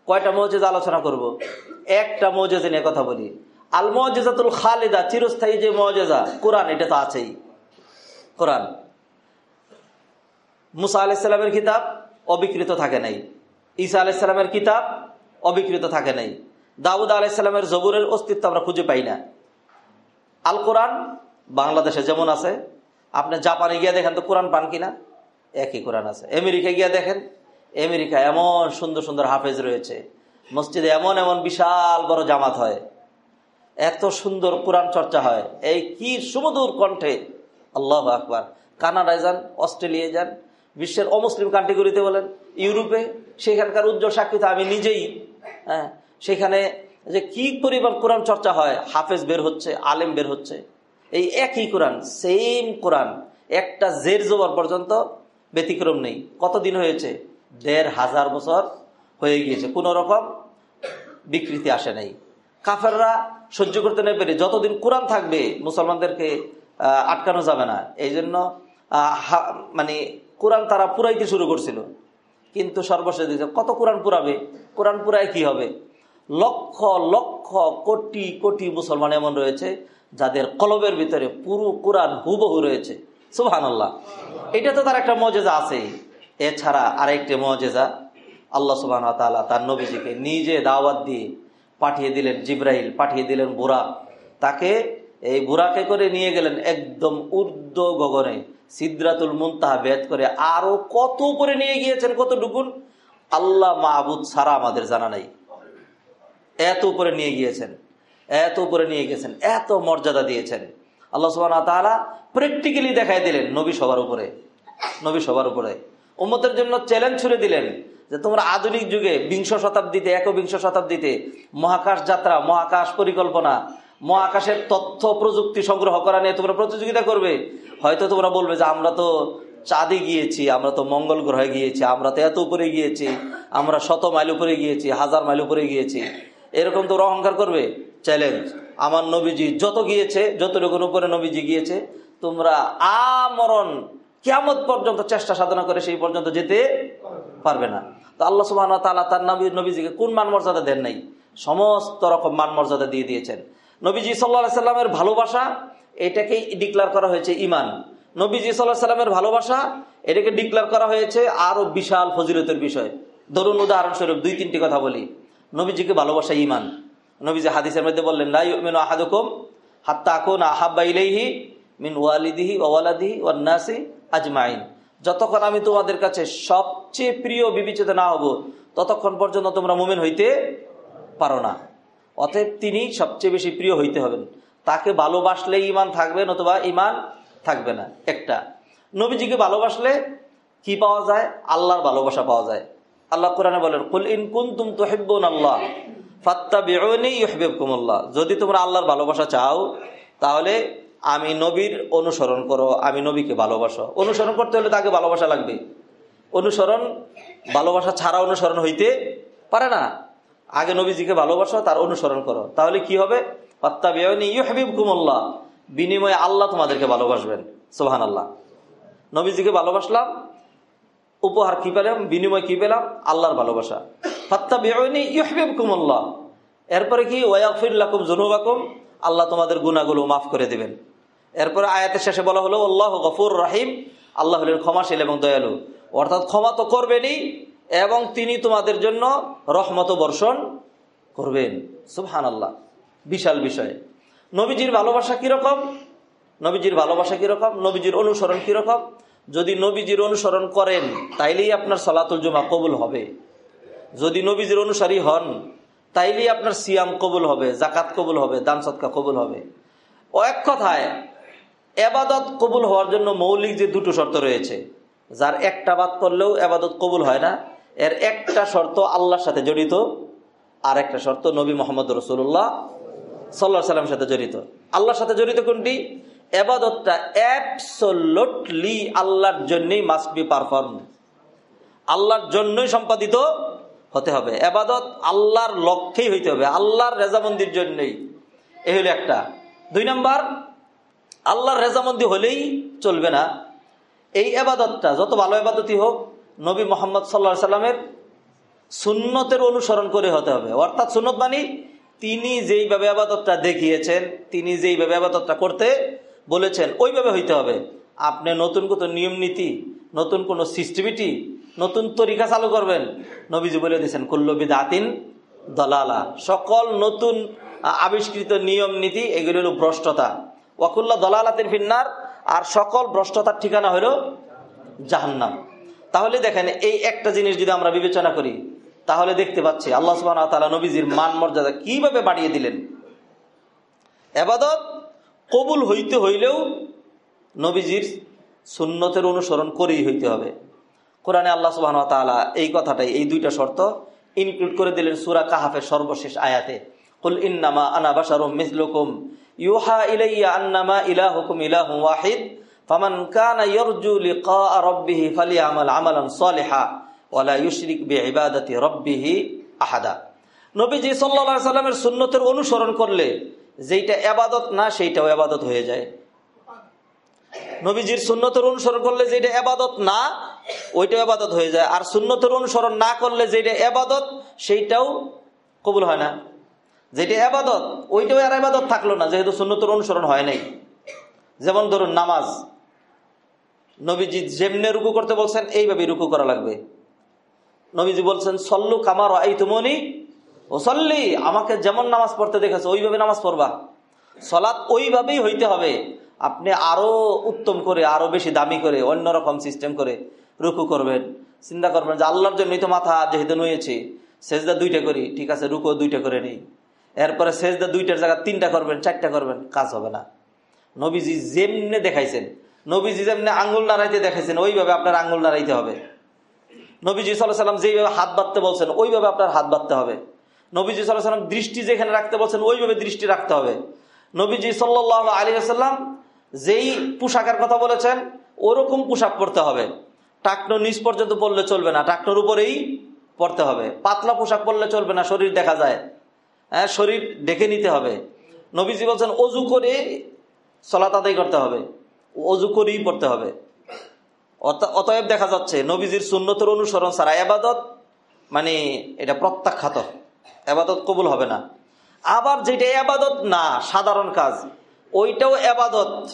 B: কয়টা মৌজেজা আলোচনা করব। একটা মৌজেজা নিয়ে কথা বলি। আল মৌজেজাতুল খালেদা, চিরস্থায়ী যে মজেজা, কোরআন, এটা তো আছেই। কোরআন। মুসা আলাইসাল্লামের কিতাব অবিকৃত থাকে নাই। ঈসা আলাইসাল্লামের কিতাব অবিকৃত থাকে নাই। দাউদ আলাইসাল্লামের জবুরের অস্তিত্ব আমরা খুঁজে পাই না। আল কোরআন বাংলাদেশে যেমন আছে আপনি জাপানে গিয়ে দেখেন তো কোরআন পান কিনা? একই কোরআন আছে। আমেরিকা গিয়ে দেখেন আমেরিকা এমন সুন্দর সুন্দর হাফেজ রয়েছে। মসজিদে এমন এমন বিশাল বড় জামাত হয়। এত সুন্দর কোরআন চর্চা হয়। এই কি সুমধুর কণ্ঠে। আল্লাহ আকবার। কানাডায় যান, অস্ট্রেলিয়ায় যান, বিশ্বের অমুসলিম কান্ট্রিগুলিতে বলেন, ইউরোপে সেখানকার উজ্জ্বল সাক্ষী তো আমি নিজেই। হ্যাঁ সেখানে যে কি পরিমাণ কোরআন চর্চা হয়। হাফেজ বের হচ্ছে, আলেম বের হচ্ছে। এই একই কোরআন, সেম কোরআন। একটা জের জোবার পর্যন্ত ব্যতিক্রম নেই। কতদিন হয়েছে? দেড় হাজার বছর হয়ে গিয়েছে। কোন রকম বিকৃতি আসে নাই। কাফেররা সহ্য করতে না পেরে যতদিন কোরআন থাকবে, মুসলমানদেরকে আটকানো যাবে না। এই জন্য মানে কোরআন তারা পুরাইতে শুরু করছিল। কিন্তু সর্বশেষ দিয়েছে কত কোরআন পুরাবে? কোরআন পুরায় কি হবে? লক্ষ লক্ষ, কোটি কোটি মুসলমান এমন রয়েছে যাদের কলবের ভিতরে পুরো কোরআন হুবহু রয়েছে। সুবহান আল্লাহ এটা তো তার একটা মজেজা আছেই। এছাড়া আরেকটি মজেজা, আল্লাহ সুবাহ তাআলা তার নবীজিকে নিজে দাওয়াত দিয়ে পাঠিয়ে দিলেন, জিব্রাইল পাঠিয়ে দিলেন বুরাক তাকে এই বুরাকে করে নিয়ে গেলেন একদম ঊর্ধ্ব গগনে। সিদ্রাতুল মুনতাহা বেদ করে আরও কত উপরে নিয়ে গিয়েছেন কত ডুকুন আল্লাহ মাহবুদ সারা আমাদের জানা নাই। এত উপরে নিয়ে গিয়েছেন। এত উপরে নিয়ে গেছেন, এত মর্যাদা দিয়েছেন। আল্লাহ সুবাহ তাআলা প্র্যাকটিক্যালি দেখাই দিলেন নবী সবার উপরে, নবী সবার উপরে। উম্মতের জন্য চ্যালেঞ্জ ছুড়ে দিলেন যে তোমরা আধুনিক যুগে বিংশ শতাব্দীতে, একবিংশ শতাব্দীতে মহাকাশ যাত্রা, মহাকাশ পরিকল্পনা, মহাকাশের তথ্য প্রযুক্তি সংগ্রহ করা নিয়ে তোমরা প্রতিযোগিতা করবে। হয়তো তোমরা বলবে যে আমরা তো চাঁদে গিয়েছি, আমরা তো মঙ্গল গ্রহে গিয়েছি, আমরা তো এত উপরে গিয়েছি, আমরা শত মাইল উপরে গিয়েছি, হাজার মাইল উপরে গিয়েছি। এরকম তোমরা অহংকার করবে? চ্যালেঞ্জ আমার নবীজি যত গিয়েছে যতটুকুন উপরে নবীজি গিয়েছে, তোমরা আমরণ কেমন পর্যন্ত চেষ্টা সাধনা করে সেই পর্যন্ত যেতে পারবে না। তো আল্লাহ সুবাহ তালা তার নবী নবীজিকে কোন মান মর্যাদা দেন নাই? সমস্ত রকম মান মর্যাদা দিয়ে দিয়েছেন। নবীজি সাল্লাহ সাল্লামের ভালোবাসা, এটাকেই ডিক্লার করা হয়েছে ইমান নবীজি সাল্লাহ সাল্লামের ভালোবাসা, এটাকে ডিক্লার করা হয়েছে আরও বিশাল ফজিলতের বিষয়। ধরুন উদাহরণস্বরূপ দুই তিনটি কথা বলি। নবীজিকে ভালোবাসা ইমান নবীজি হাদিসের মধ্যে বললেন লাই মিন আহাদুকুম হাত্তা আকুন আহাব্বা ইলাইহি মিন ওয়ালিদিহি ওয়ালাদিহি ওয়ান্নাসি আজমাইন। যতক্ষণ আমি তোমাদের কাছে সবচেয়ে প্রিয় বিবেচিত না হব, ততক্ষণ পর্যন্ত তোমরা মুমিন হইতে পারো না। অতএব তিনি সবচেয়ে বেশি প্রিয় হইতে হবেন। তাকে ভালোবাসলে ইমান থাকবে, নতুবা ইমান থাকবে না। একটা। নবীজিকে ভালোবাসলে কি পাওয়া যায়? আল্লাহর ভালোবাসা পাওয়া যায়। আল্লাহ কোরআনে বলেন, কুল ইন কুন কুনতুম তুহিব্বুন আল্লাহ ফাত্তাবিউনি ইউহিব্বুকুমুল্লাহ। যদি তোমরা আল্লাহর ভালোবাসা চাও, তাহলে আমি নবীর অনুসরণ করো, আমি নবীকে ভালোবাসো। অনুসরণ করতে হলে তাকে ভালোবাসা লাগবে। অনুসরণ, ভালোবাসা ছাড়া অনুসরণ হইতে পারে না। আগে নবীজিকে ভালোবাসো, তার অনুসরণ করো। তাহলে কি হবে? ফাত্তাবিউনি ইউহিব্বুকুমুল্লাহ। বিনিময়ে আল্লাহ তোমাদেরকে ভালোবাসবেন। সোহান আল্লাহ নবীজিকে ভালোবাসলাম উপহার কি পেলাম? বিনিময় কি পেলাম? আল্লাহর ভালোবাসা। ফাত্তা বেআইনি ইহবিবকুমুল্লাহ এরপরে কি? ওয়াফির লাকুম জুনুবাকুম আল্লাহ তোমাদের গুণাগুলো মাফ করে দেবেন। এরপরে আয়াতের শেষে বলা হলো, আল্লাহ গফুর রাহিম। আল্লাহ হলেন ক্ষমাশীল এবং দয়ালু। অর্থাৎ ক্ষমা তো করবেনই এবং তিনি তোমাদের জন্য রহমত বর্ষণ করবেন। সুবহান আল্লাহ বিশাল বিষয়। নবীজির ভালোবাসা কীরকম? নবীজির ভালোবাসা কীরকম? নবীজির অনুসরণ কীরকম? যদি নবীজির অনুসরণ করেন, তাইলেই আপনার সলাতুল জমা কবুল হবে। যদি নবীজির অনুসারী হন, তাইলেই আপনার সিয়াম কবুল হবে জাকাত কবুল হবে, দান সৎকা কবুল হবে। ও এক কথায়, এবাদত কবুল হওয়ার জন্য মৌলিক যে দুটো শর্ত রয়েছে, যার একটা বাদ করলেও এবাদত কবুল হয় না, এর একটা শর্ত আল্লাহর সাথে জড়িত, আর একটা শর্ত নবী মোহাম্মদ রসুল্লাহ সাল্লাহ সাল্লামের সাথে জড়িত। আল্লাহর সাথে জড়িত কোনটি? এবাদতটা আল্লাহর জন্যই মাস্ট বি পারফর্ম আল্লাহর জন্যই সম্পাদিত হতে হবে। এবাদত আল্লাহর লক্ষ্যেই হইতে হবে, আল্লাহর রেজামন্দির জন্যই। এই হলো একটা। দুই নম্বর, আল্লাহর রেজামন্দি হলেই চলবে না। এই এবাদতটা, যত ভালো এবাদতই হোক, নবী মোহাম্মদ সাল্লা সাল্লামের সুন্নতের অনুসরণ করে হতে হবে। অর্থাৎ সুন্নত মানে তিনি যেইভাবে আবাদতটা দেখিয়েছেন, তিনি যেইভাবে আবাদতটা করতে বলেছেন, ওইভাবে হইতে হবে। আপনি নতুন কত নিয়ম নীতি, নতুন কোনো সিস্টেমিটি নতুন তরিকা চালু করবেন। নবীজি বলে দিয়েছেন কুল্লবিদ আতিন দলালা। সকল নতুন আবিষ্কৃত নিয়ম নীতি, এগুলি হল ভ্রষ্টতা। ওয়াকুল্লা দলালাতিন ফিন্নার। আর সকল ভ্রষ্টতার ঠিকানা হলো জাহান্নাম। তাহলে দেখেন, এই একটা জিনিস যদি আমরা বিবেচনা করি, তাহলে দেখতে পাচ্ছি, আল্লাহ সুবাহ তালা নবীজির মান মর্যাদা কীভাবে বাড়িয়ে দিলেন? এবাদত কবুল হইতে হইলেও নবীজির সুন্নতের অনুসরণ করেই হইতে হবে। কোরআনে আল্লাহ সুবাহ তালা এই কথাটাই, এই দুইটা শর্ত ইনক্লুড করে দিলেন সুরা কাহাফের সর্বশেষ আয়াতে। কুল ইন্নামা আনা বাসারুম মিসলুকুম, ইউহা ইলাইয়া আন্নামা ইলাহুকুম ইলাহু ওয়াহিদ, ফামান কানা ইয়ারজু লিকা রাব্বিহি ফালিয়ামাল আমালান সালিহা ওয়ালা ইউশরিক বিইবাদাতি রাব্বিহি আহাদা। নবীজি সাল্লাল্লাহু আলাইহি সাল্লামের সুন্নতের অনুসরণ করলে যেইটা এবাদত না, সেইটাও এবাদত হয়ে যায়। নবীজির সুন্নতের অনুসরণ করলে যেটা এবাদত না, ওইটাও এবাদত হয়ে যায়। আর সুন্নতের অনুসরণ না করলে যেটা এবাদত সেইটাও কবুল হয় না। যেটা এবাদত ওইটাও আর এবাদত থাকল না, যেহেতু সুন্নতের অনুসরণ হয় নাই। যেমন ধরুন নামাজ। নবীজি যেমনে রুকু করতে বলছেন এইভাবে রুকু করা লাগবে। নবীজি বলছেন, সল্লু কামার এই তুমনি ও সল্লি আমাকে যেমন নামাজ পড়তে দেখেছে, ওইভাবে নামাজ পড়বা। সলাৎ ওইভাবেই হইতে হবে। আপনি আরও উত্তম করে, আরও বেশি দামি করে অন্যরকম সিস্টেম করে রুকু করবেন। চিন্তা করবেন যে আল্লাহর জন্যই তো মাথা যেহেতু নুয়েছে, সেজদা দুইটা করি, ঠিক আছে, রুকো দুইটা করে নিই। এরপরে সেজদা দুইটার জায়গা তিনটা করবেন, চারটা করবেন, কাজ হবে না। নবীজি যেমনে দেখাইছেন, নবীজি যেমনি আঙ্গুল নাড়াইতে দেখাইছেন, ওইভাবে আপনার আঙ্গুল নাড়াইতে হবে। নবীজি সাল্লাহ সাল্লাম যেইভাবে হাত বাঁধতে বলছেন, ওইভাবে আপনার হাত বাঁধতে হবে। নবীজি সাল্লাহ সাল্লাম দৃষ্টি যেখানে রাখতে বলছেন, ওইভাবে দৃষ্টি রাখতে হবে। নবীজি সাল্লাহ আলী আসাল্লাম যেই পোশাকের কথা বলেছেন, ওরকম পোশাক পরতে হবে। টাকনো নিচ পর্যন্ত পড়লে চলবে না, টাকনোর উপরেই পড়তে হবে। পাতলা পোশাক পরলে চলবে না, শরীর দেখা যায়। হ্যাঁ শরীর ডেকে নিতে হবে। নবীজি বলছেন, অজু করে চলাত আদায় করতে হবে। অজু করেই পড়তে হবে। অতএব দেখা যাচ্ছে, নবীজির সুন্নতের অনুসরণ সারা এবাদত মানে এটা প্রত্যাখ্যাত। এবাদত কবুল হবে না। আবার যেটা এবাদত না, সাধারণ কাজ, ওইটাও এবাদত।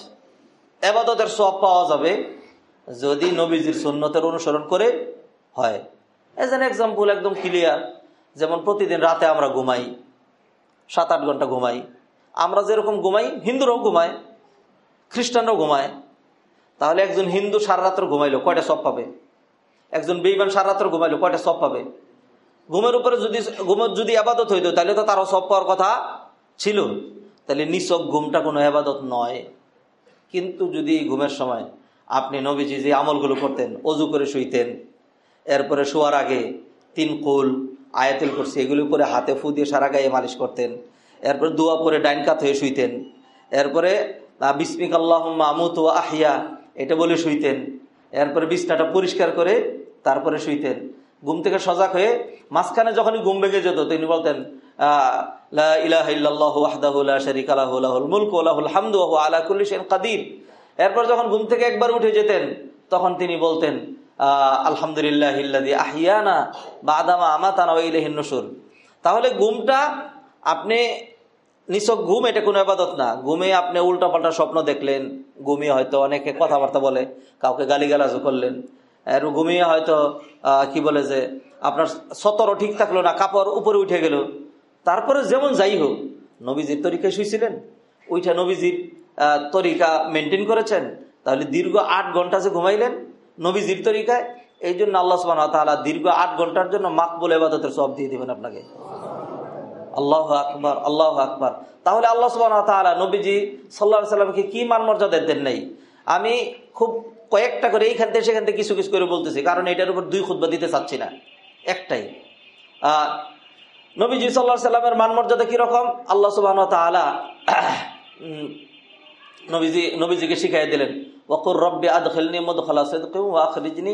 B: এবাদতের সব পাওয়া যাবে যদি নবীজির সুন্নতের অনুসরণ করে হয়। এজ এন এক্সাম্পল একদম ক্লিয়ার যেমন প্রতিদিন রাতে আমরা ঘুমাই সাত আট ঘণ্টা ঘুমাই। আমরা যেরকম ঘুমাই, হিন্দুরাও ঘুমায়, খ্রিস্টানরাও ঘুমায়। তাহলে একজন হিন্দু সারা রাত্র ঘুমাইলো, কয়টা সব পাবে? একজন বেইমান সারা রাত্র ঘুমাইলো, কয়টা সব পাবে? ঘুমের উপরে যদি, ঘুমের যদি আবাদত হইতো, তাহলে তো তারও সব পাওয়ার কথা ছিল। তাহলে নিছক ঘুমটা কোনো আবাদত নয়। কিন্তু যদি ঘুমের সময় আপনি নবীজি যে আমলগুলো করতেন, অজু করে শুইতেন, এরপরে শোয়ার আগে তিন কুল আয়াতিল করছি এগুলো করে হাতে ফু দিয়ে সারা গায়ে মালিশ করতেন, এরপরে দোয়া পরে ডাইন কাত হয়ে শুইতেন, এরপরে বিসমিক আল্লাহ মামুত ও আহিয়া এটা বলে শুইতেন, এরপরে বিছনাটা পরিষ্কার করে তারপরে শুইতেন। ঘুম থেকে সজাগ হয়ে মাঝখানে যখনই ঘুম ভেঙে যেত, তিনি বলতেন এরপর যখন ঘুম থেকে একবার উঠে যেতেন, তখন তিনি বলতেন আলহামদুলিল্লাহ বা আদামা আমাতানা নসুর তাহলে ঘুমটা আপনি, নিছক ঘুম এটা কোনো আবাদত না। ঘুমে আপনি উল্টা পাল্টা স্বপ্ন দেখলেন ঘুমিয়ে হয়তো অনেকে কথাবার্তা বলে, কাউকে গালিগালাজও করলেন। ঘুমিয়ে হয়তো কি বলে যে, আপনার সতরও ঠিক থাকল না, কাপড় উপরে উঠে গেল। তারপরে যেমন যাই হোক, নবীজির তরিকায় শুয়েছিলেন ওইটা নবীজির তরিকা মেনটেন করেছেন। তাহলে দীর্ঘ আট ঘণ্টা যে ঘুমাইলেন নবীজির তরিকায়, এই জন্য আল্লাহ সুবাহ তালা দীর্ঘ আট ঘণ্টার জন্য মাকবুল এবাদতের সব দিয়ে দিবেন আপনাকে। আল্লাহ আকবর আল্লাহ আকবর। তাহলে আল্লাহ সুবাহ তালা নবীজি সাল্লা সাল্লামকে কি মান মর্যাদা দেন নাই? আমি খুব কয়েকটা করে এইখান থেকে সেখান থেকে কিছু কিছু করে বলতেছি, কারণ এটার উপর দুই খুদ্া দিতে চাচ্ছি না। একটাই। নবীজি সাল্লাহ সাল্লামের মানমর্যাদা কীরকম আল্লাহ সুবাহ তালা নবীজি, নবীজিকে শিখাই দিলেন ওকুর রব্বে আদখলনি মদ খালা আখরিজনি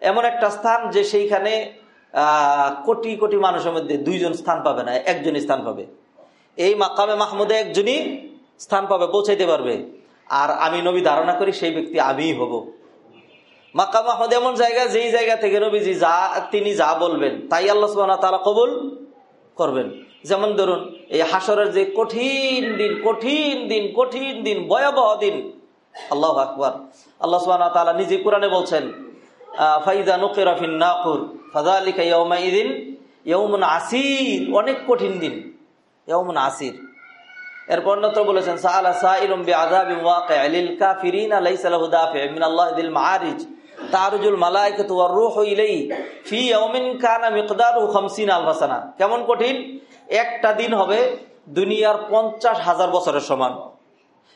B: এমন একটা স্থান যে সেইখানে কোটি কোটি মানুষের মধ্যে দুইজন স্থান পাবে না, একজনই স্থান পাবে। এই মাকামে মাহমুদে একজনই স্থান পাবে, পৌঁছাইতে পারবে। আর আমি নবী ধারণা করি সেই ব্যক্তি আমিই হব। মাকাম মাহমুদ এমন জায়গা, যেই জায়গা থেকে নবীজি যা, তিনি যা বলবেন, তাই আল্লাহ ওয়া তাআলা কবুল করবেন। যেমন ধরুন, এই হাসরের যে কঠিন দিন কঠিন দিন কঠিন দিন, ভয়াবহ দিন, আল্লাহ আকবর। আল্লাহ সুবহানাহু ওয়া তাআলা নিজে কোরআনে বলছেন ফাইদা নুকিরা ফিন নাকুর, ফাযালিকা ইয়াউমাইযিন ইয়াউমুন আসির, অনেক কঠিন দিন, ইয়াউমুন আসির। এরপর অন্যত্র বলেছেন আল্লাহি ফি ইয়াউমিন কানা মিকদারুহু 50 আলফ সানা কেমন কঠিন? একটা দিন হবে দুনিয়ার পঞ্চাশ হাজার বছরের সমান।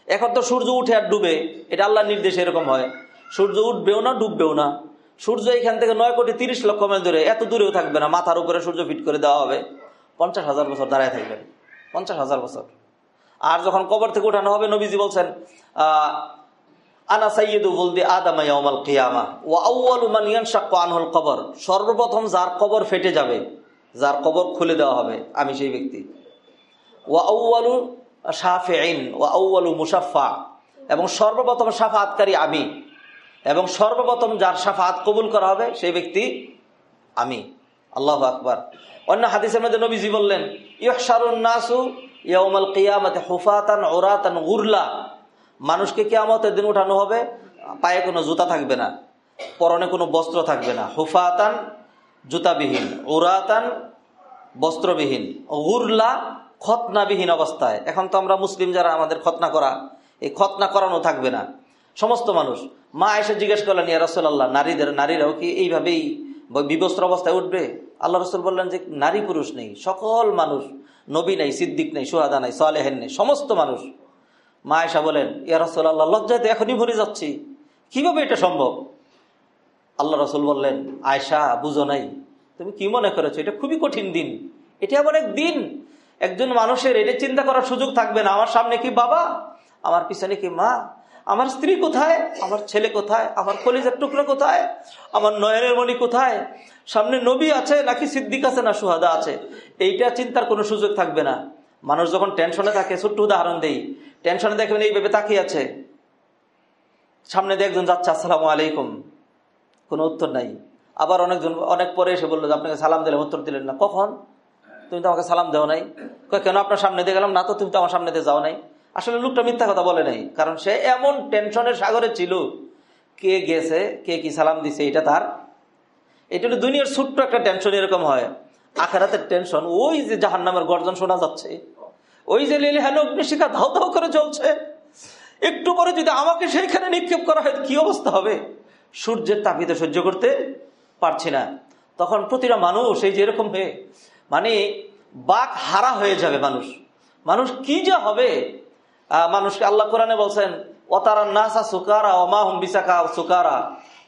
B: এখন তো সূর্য উঠে আর ডুবে, এটা আল্লাহর নির্দেশে এরকম হয়। সূর্য উঠবেও না, ডুববেও না। সূর্য এখান থেকে নয় কোটি তিরিশ লক্ষ মাইল দূরে, এত দূরেও থাকবে না। মাথার উপরে সূর্য ফিট করে দেওয়া হবে। পঞ্চাশ হাজার বছর দাঁড়ায় থাকবেন। পঞ্চাশ হাজার বছর। আর যখন কবর থেকে উঠানো হবে, নবীজি বলছেন আনা সাইয়্যিদু বলদি আদামা ইয়াউমাল কিয়ামা, ওয়া আউয়ালু মান ইয়ানশাক্কু আনহুল কবর। সর্বপ্রথম যার কবর ফেটে যাবে, যার কবর খুলে দেওয়া হবে, আমি সেই ব্যক্তি। ওয়া আউয়ালু শাফিঈন, ওয়া আউয়ালু এবং সর্বপ্রথম সাফাতকারী আমি। এবং সর্বপ্রথম যার সাফাত কবুল করা হবে সেই ব্যক্তি আমি। আল্লাহ আকবার। অন্য হাদিসের মধ্যে নবীজি বললেন ইহসারুন নাসু ইয়াউমাল কিয়ামাতে হুফাতান ওরাতান গুরলা। মানুষকে কিয়ামতের দিন উঠানো হবে, পায়ে কোনো জুতা থাকবে না, পরনে কোনো বস্ত্র থাকবে না। হুফাতান জুতাবিহীন ওরাতান বস্ত্রবিহীন, গুরলা খতনাবিহীন অবস্থায়। এখন তো আমরা মুসলিম যারা আমাদের খতনা করা, এই খতনা করানো থাকবে না। সমস্ত মানুষ। মা এসে জিজ্ঞেস করলেন, ইয়া রসোল্লাহ নারীদের, নারীরাও কি এইভাবেই বিবস্ত্র অবস্থায় উঠবে? আল্লাহ রসুল বললেন যে, নারী পুরুষ নেই, সকল মানুষ, নবী নেই, সিদ্দিক নেই, সোহাদা নাই, সালেহেন নেই, সমস্ত মানুষ। মা এসা বলেন ইয়া রসোল্লাহ লজ্জায় তো এখনই ভরে যাচ্ছি। কীভাবে এটা সম্ভব? আল্লাহ রসুল বললেন আয়সা বুঝো নাই, তুমি কি মনে করেছ? এটা খুবই কঠিন দিন। এটা আবার এক দিন। একজন মানুষের এটা চিন্তা করার সুযোগ থাকবে না। আমার সামনে কি বাবা? আমার পিছনে কি মা? আমার স্ত্রী কোথায়? আমার ছেলে কোথায়? আমার কলিজার টুকরো কোথায়? আমার নয়নের মণি কোথায়? সামনে নবী আছে নাকি সিদ্দিক আছে না সুহাদা আছে? এইটা চিন্তার কোনো সুযোগ থাকবে না। মানুষ যখন টেনশনে থাকে, ছোট্ট উদাহরণ দেই। টেনশনে দেখবেন এইভাবে তাকিয়ে আছে। সামনে দিয়ে একজন যাচ্ছে, আসসালামু আলাইকুম। কোনো উত্তর নাই। আবার অনেকজন, অনেক পরে এসে বলল আপনাকে সালাম দিলাম, উত্তর দিলেন না। কখন? তুমি তো আমাকে সালাম দেও নাই। কেন আপনার সামনে দিয়ে গেলাম? না তো, তুমি তো আমার সামনে দিয়ে যাও নাই। আসলে লোকটা মিথ্যা কথা বলে নাই। কারণ সে এমন টেনশনের সাগরে ছিল, কে গেছে, কে কি সালাম দিছে, এটা তার। এটা হলো দুনিয়ার ছোট্ট একটা টেনশন এরকম হয়। আখেরাতের টেনশন ওই যে জাহান নামের গর্জন শোনা যাচ্ছে, ওই যে লিলি হ্যালো অগ্নিশিখা ধাও ধাও করে চলছে একটু পরে যদি আমাকে সেইখানে নিক্ষেপ করা হয়, কি অবস্থা হবে? সূর্যের তাপিতে সহ্য করতে পারছি না। তখন প্রতিটা মানুষ এই যে এরকম হয়ে মানে বাক হারা হয়ে যাবে মানুষ। মানুষ কি যে হবে মানুষকে আল্লাহ কোরআনে বলছেন অতারা নাসা সুকারা অমাহম বিশাখা সুকারা।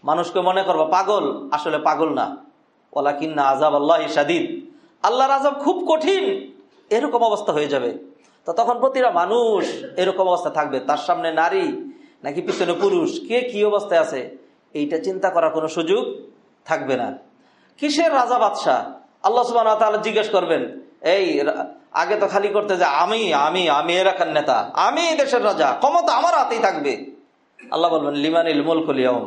B: মানুষকে মনে করবা, পাগল। আসলে পাগল না। ওলা কিন্না আজাব আল্লাহ সাদিদ আল্লাহর আজাব খুব কঠিন। এরকম অবস্থা হয়ে যাবে। তো তখন প্রতিটা মানুষ এরকম অবস্থা থাকবে। তার সামনে নারী, নাকি পিছনে পুরুষ? কে কি অবস্থায় আছে? এইটা চিন্তা করার কোনো সুযোগ থাকবে না। কিসের রাজা বাদশাহ? আল্লাহ সুবাহ জিজ্ঞেস করবেন, এই আগে তো খালি করতে যে আমি আমি আমি এলাকার নেতা? আমি এই দেশের রাজা, ক্ষমতা আমার হাতেই থাকবে। আল্লাহ বলবেন মুলকুল ইয়ম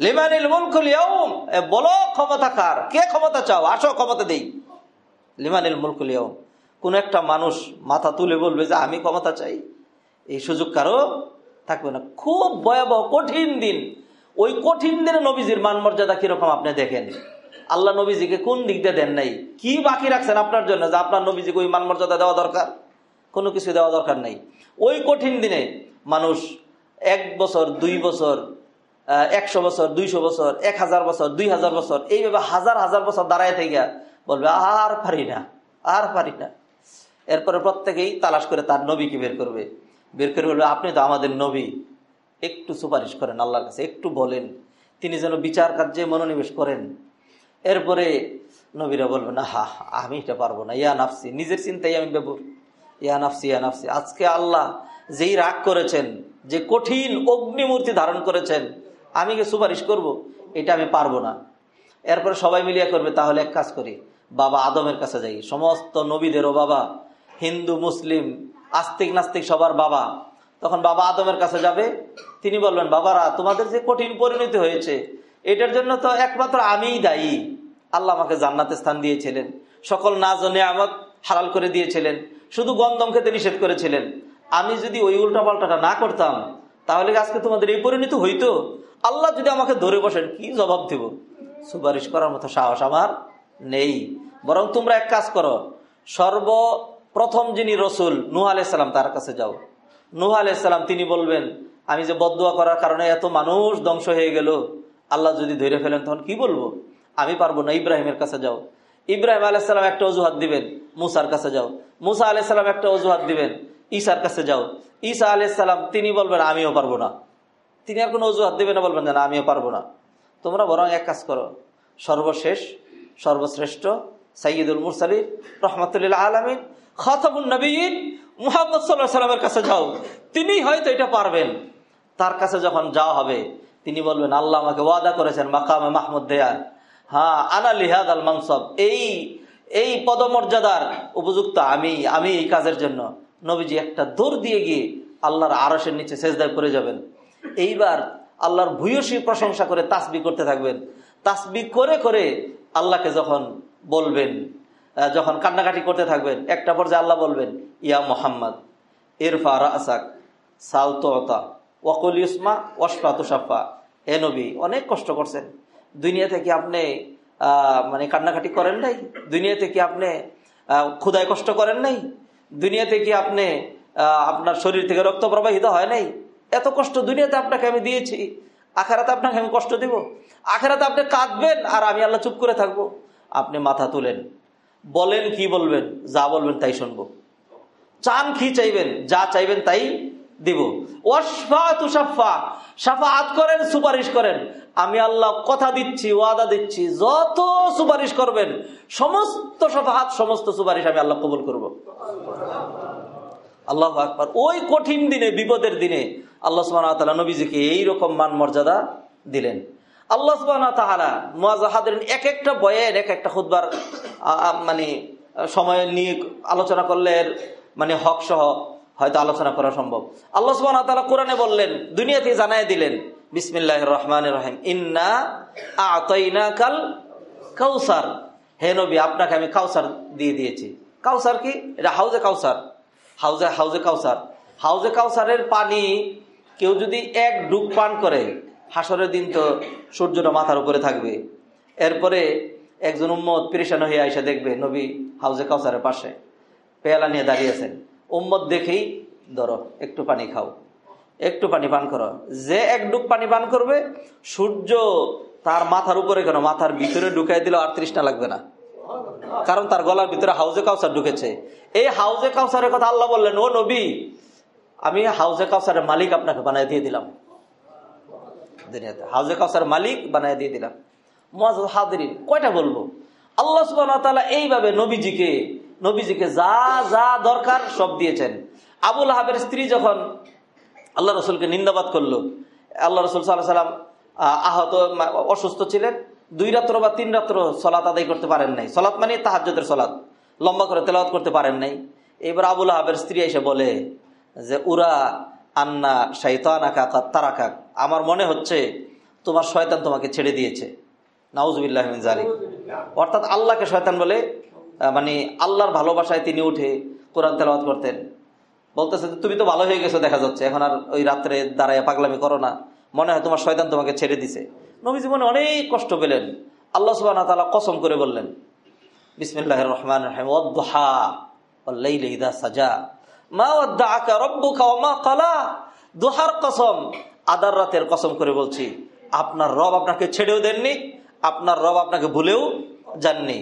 B: লিমানিল মুলকুল ইয়ম এ বলো ক্ষমতা কার? কে ক্ষমতা চাও? আসো ক্ষমতা দেই। লিমানিল মুলকুল ইয়ম কোন একটা মানুষ মাথা তুলে বলবে যে আমি ক্ষমতা চাই। এই সুযোগ কারও থাকবে না। খুব ভয়াবহ, কঠিন দিন। ওই কঠিন দিনে নবীজির মান মর্যাদা কীরকম আপনি দেখেন? আল্লাহ নবীজিকে কোন দিক দিয়ে দেন নাই? কি বাকি রাখছেন আপনার জন্য যে আপনার নবীজিকে ওই মান মর্যাদা দেওয়া দরকার? কোনো কিছু দেওয়া দরকার নাই। ওই কঠিন দিনে মানুষ এক বছর, দুই বছর একশো বছর, দুইশো বছর, এক হাজার বছর, দুই হাজার বছর, এইভাবে হাজার হাজার বছর দাঁড়ায় থেকে বলবে, আর পারি না, আর পারি না। এরপরে প্রত্যেকেই তালাশ করে তার নবীকে বের করবে। বের করে বলবে, আপনি তো আমাদের নবী। একটু সুপারিশ করেন আল্লাহর কাছে, একটু বলেন। তিনি যেন বিচার কার্যে মনোনিবেশ করেন। এরপরে নবীরা বলবে, না, হা আমি এটা পারব না। ইয়া নাফসি, নিজের চিন্তাই আমি বেবুর ইয়া নাফসি ইয়া নাফসি, আজকে আল্লাহ যেই রাগ করেছেন, যে কঠিন অগ্নিমূর্তি ধারণ করেছেন, আমি কি সুপারিশ করব? এটা আমি পারব না। এরপরে সবাই মিলিয়ে করবে, তাহলে এক কাজ করি। বাবা আদমের কাছে যাই। সমস্ত নবীদেরও বাবা, হিন্দু, মুসলিম, আস্তিক নাস্তিক সবার বাবা। তখন বাবা আদমের কাছে যাবে। তিনি বলবেন, বাবারা, তোমাদের যে কঠিন পরিণতি হয়েছে এটার জন্য তো একমাত্র আমিই দায়ী। আল্লাহ আমাকে জান্নাতে স্থান দিয়েছিলেন। সকল নাজ ও নিয়ামত হালাল করে দিয়েছিলেন। শুধু গন্ধম খেতে নিষেধ করেছিলেন। আমি যদি ওই উল্টাপাল্টাটা না করতাম, তাহলে আজকে তোমাদের এই পরিণতি হইতো? আল্লাহ যদি আমাকে ধরে বসেন, কি জবাব দেব? সুপারিশ করার মতো সাহস আমার নেই। বরং তোমরা এক কাজ করো, সর্বপ্রথম যিনি রসুল, নুহ আলাইসাল্লাম তার কাছে যাও। নুহ আলাইসাল্লাম তিনি বলবেন, আমি যে বদুয়া করার কারণে এত মানুষ ধ্বংস হয়ে গেল আল্লাহ যদি ধরে ফেলেন, তখন কি বলব? আমি পারব না, ইব্রাহিমের কাছে যাও। ইব্রাহিম আলাইসাল্লাম একটা অজুহাত দিবেন, মুসার কাছে যাও। মুসা আলাইসাল্লাম একটা অজুহাত দিবেন ঈসার কাছে যাও। ঈসা আলাইসাল্লাম তিনি বলবেন, আমিও পারব না। তিনি আর কোনো অজুহাত দিবেন না, বলবেন না, আমিও পারব না। তোমরা বরং এক কাজ করো, সর্বশেষ, সর্বশ্রেষ্ঠ সাইয়দুল মুরসালি রহমতুল্লাহ আলমিন খতবুল নবীন মুহাম্মদ সাল্লাহ সাল্লামের কাছে যাও। তিনি হয়তো এটা পারবেন। তার কাছে যখন যাওয়া হবে তিনি বলবেন, আল্লাহ আমাকে ওয়াদা করেছেন, মাকামে মাহমুদ দেয়ার হ্যাঁ আনা লিহাদ আল মানসব। এই এই পদমর্যাদার উপযুক্ত আমি আমি এই কাজের জন্য। নবীজি একটা দৌড় দিয়ে গিয়ে আল্লাহর আরসের নিচে সেজদায় করে যাবেন। এইবার আল্লাহর ভূয়সী প্রশংসা করে তাসবি করতে থাকবেন। তাসবি করে করে আল্লাহকে যখন বলবেন যখন কান্নাকাটি করতে থাকবেন, একটা পর্যায়ে আল্লাহ বলবেন, ইয়া মোহাম্মদ, ইরফা রাসাক সালতা ওয়াকুল ইসমা ওয়াসফা তুষাফা এ নবী, অনেক কষ্ট করছেন। দুনিয়া থেকে আপনি মানে কান্নাকাটি করেন নাই? দুনিয়া থেকে আপনি ক্ষুদায় কষ্ট করেন নাই? দুনিয়াতে কি আপনি আপনার শরীর থেকে রক্ত প্রবাহিত হয় নাই? এত কষ্ট দুনিয়াতে আপনাকে আমি দিয়েছি। আখেরাতে আপনাকে আমি কষ্ট দিব। আখেরাতে আপনি কাঁদবেন আর আমি আল্লাহ চুপ করে থাকব। আপনি মাথা তুলেন। বলেন কি বলবেন? যা বলবেন তাই শুনব। চান কি চাইবেন? যা চাইবেন তাই দিব। ওয়াসফা তুষাফা সাফাত করেন, সুপারিশ করেন। আমি আল্লাহ কথা দিচ্ছি, ওয়াদা দিচ্ছি, যত সুপারিশ করবেন, সমস্ত সাফাহাত সমস্ত সুপারিশ আমি আল্লাহ কবুল করব। আল্লাহ আকবার। ওই কঠিন দিনে, বিপদের দিনে আল্লাহ সুবাহ নবীজিকে এইরকম মান মর্যাদা দিলেন। আল্লাহ সুবাহ এক একটা বয়ের এক একটা খুদবার মানে সময় নিয়ে আলোচনা করলে মানে হক সহ হয়তো আলোচনা করা সম্ভব। আল্লাহ সুবাহ কোরআনে বললেন, দুনিয়াতে জানাই দিলেন বিসমিল্লাহ রহমান রহিম, ইন্না আতইনা কাল কাউসার। হে নবী, আপনাকে আমি কাউসার দিয়ে দিয়েছি। কাউসার কি? এটা হাউজে কাউসার। হাউজে হাউজে কাউসার। হাউজে কাউসারের পানি কেউ যদি এক ডুব পান করে, হাসরের দিন তো সূর্যটা মাথার উপরে থাকবে। এরপরে একজন উম্মত পেরেশান হয়ে আইসা দেখবে, নবী হাউজে কাউসারের পাশে, পেয়ালা নিয়ে দাঁড়িয়েছেন উম্মত দেখেই ধরো, একটু পানি খাও। একটু পানি পান করো। যে এক ডুব পানি পান করবে, সূর্য তার মাথার উপরে কেন? মাথার ভিতরে ঢুকাই দিলেও আর তৃষ্ণা লাগবে না। কারণ তার গলার ভিতরে হাউজে কাউসার ঢুকেছে। এই হাউজে কাউসারের কথা আল্লাহ বললেন, ও নবী, আমি হাউজে কাউসারের মালিক আপনাকে বানাই দিয়ে দিলাম। হাউজে কাউসার মালিক বানাই দিয়ে দিলাম। মজ হাদরিন কয়টা বলব? আল্লাহ সুবাহ এইভাবে নবীজিকে নবীজিকে যা যা দরকার সব দিয়েছেন। আবুল হাবের স্ত্রী যখন আল্লাহ রসুলকে নিন্দাবাদ করল, আল্লাহ রসুল সাল্লাহ সাল্লাম আহত অসুস্থ ছিলেন, দুই রাত্র বা তিন রাত্র সলাত আদায় করতে পারেন নাই। সলাৎ মানে তাহাজ্যদের সলাৎ। লম্বা করে তেলাওয়াত করতে পারেন নাই। এবার আবুল আহাবের স্ত্রী এসে বলে যে, উরা আন্না শাইতানা কাকা তারা কাক আমার মনে হচ্ছে তোমার শয়তান তোমাকে ছেড়ে দিয়েছে। নাউজবিল্লাহ জালিক অর্থাৎ আল্লাহকে শয়তান বলে মানে আল্লাহর ভালোবাসায় তিনি উঠে কোরআন তেলাওয়াত করতেন। বলতেছে তুমি তো ভালো হয়ে গেছো, দেখা যাচ্ছে। এখন আর ওই রাত্রে দাঁড়ায় পাগলামি করো না। মনে হয় তোমার শয়তান তোমাকে ছেড়ে দিছে। নবী জীবনে অনেক কষ্ট পেলেন। আল্লাহ সুবাহ তালা কসম করে বললেন বিসমিল্লাহ রহমান সাজা। মা দোহার কসম, আদার রাতের কসম করে বলছি, আপনার রব আপনাকে ছেড়েও দেননি, আপনার রব আপনাকে ভুলেও যাননি।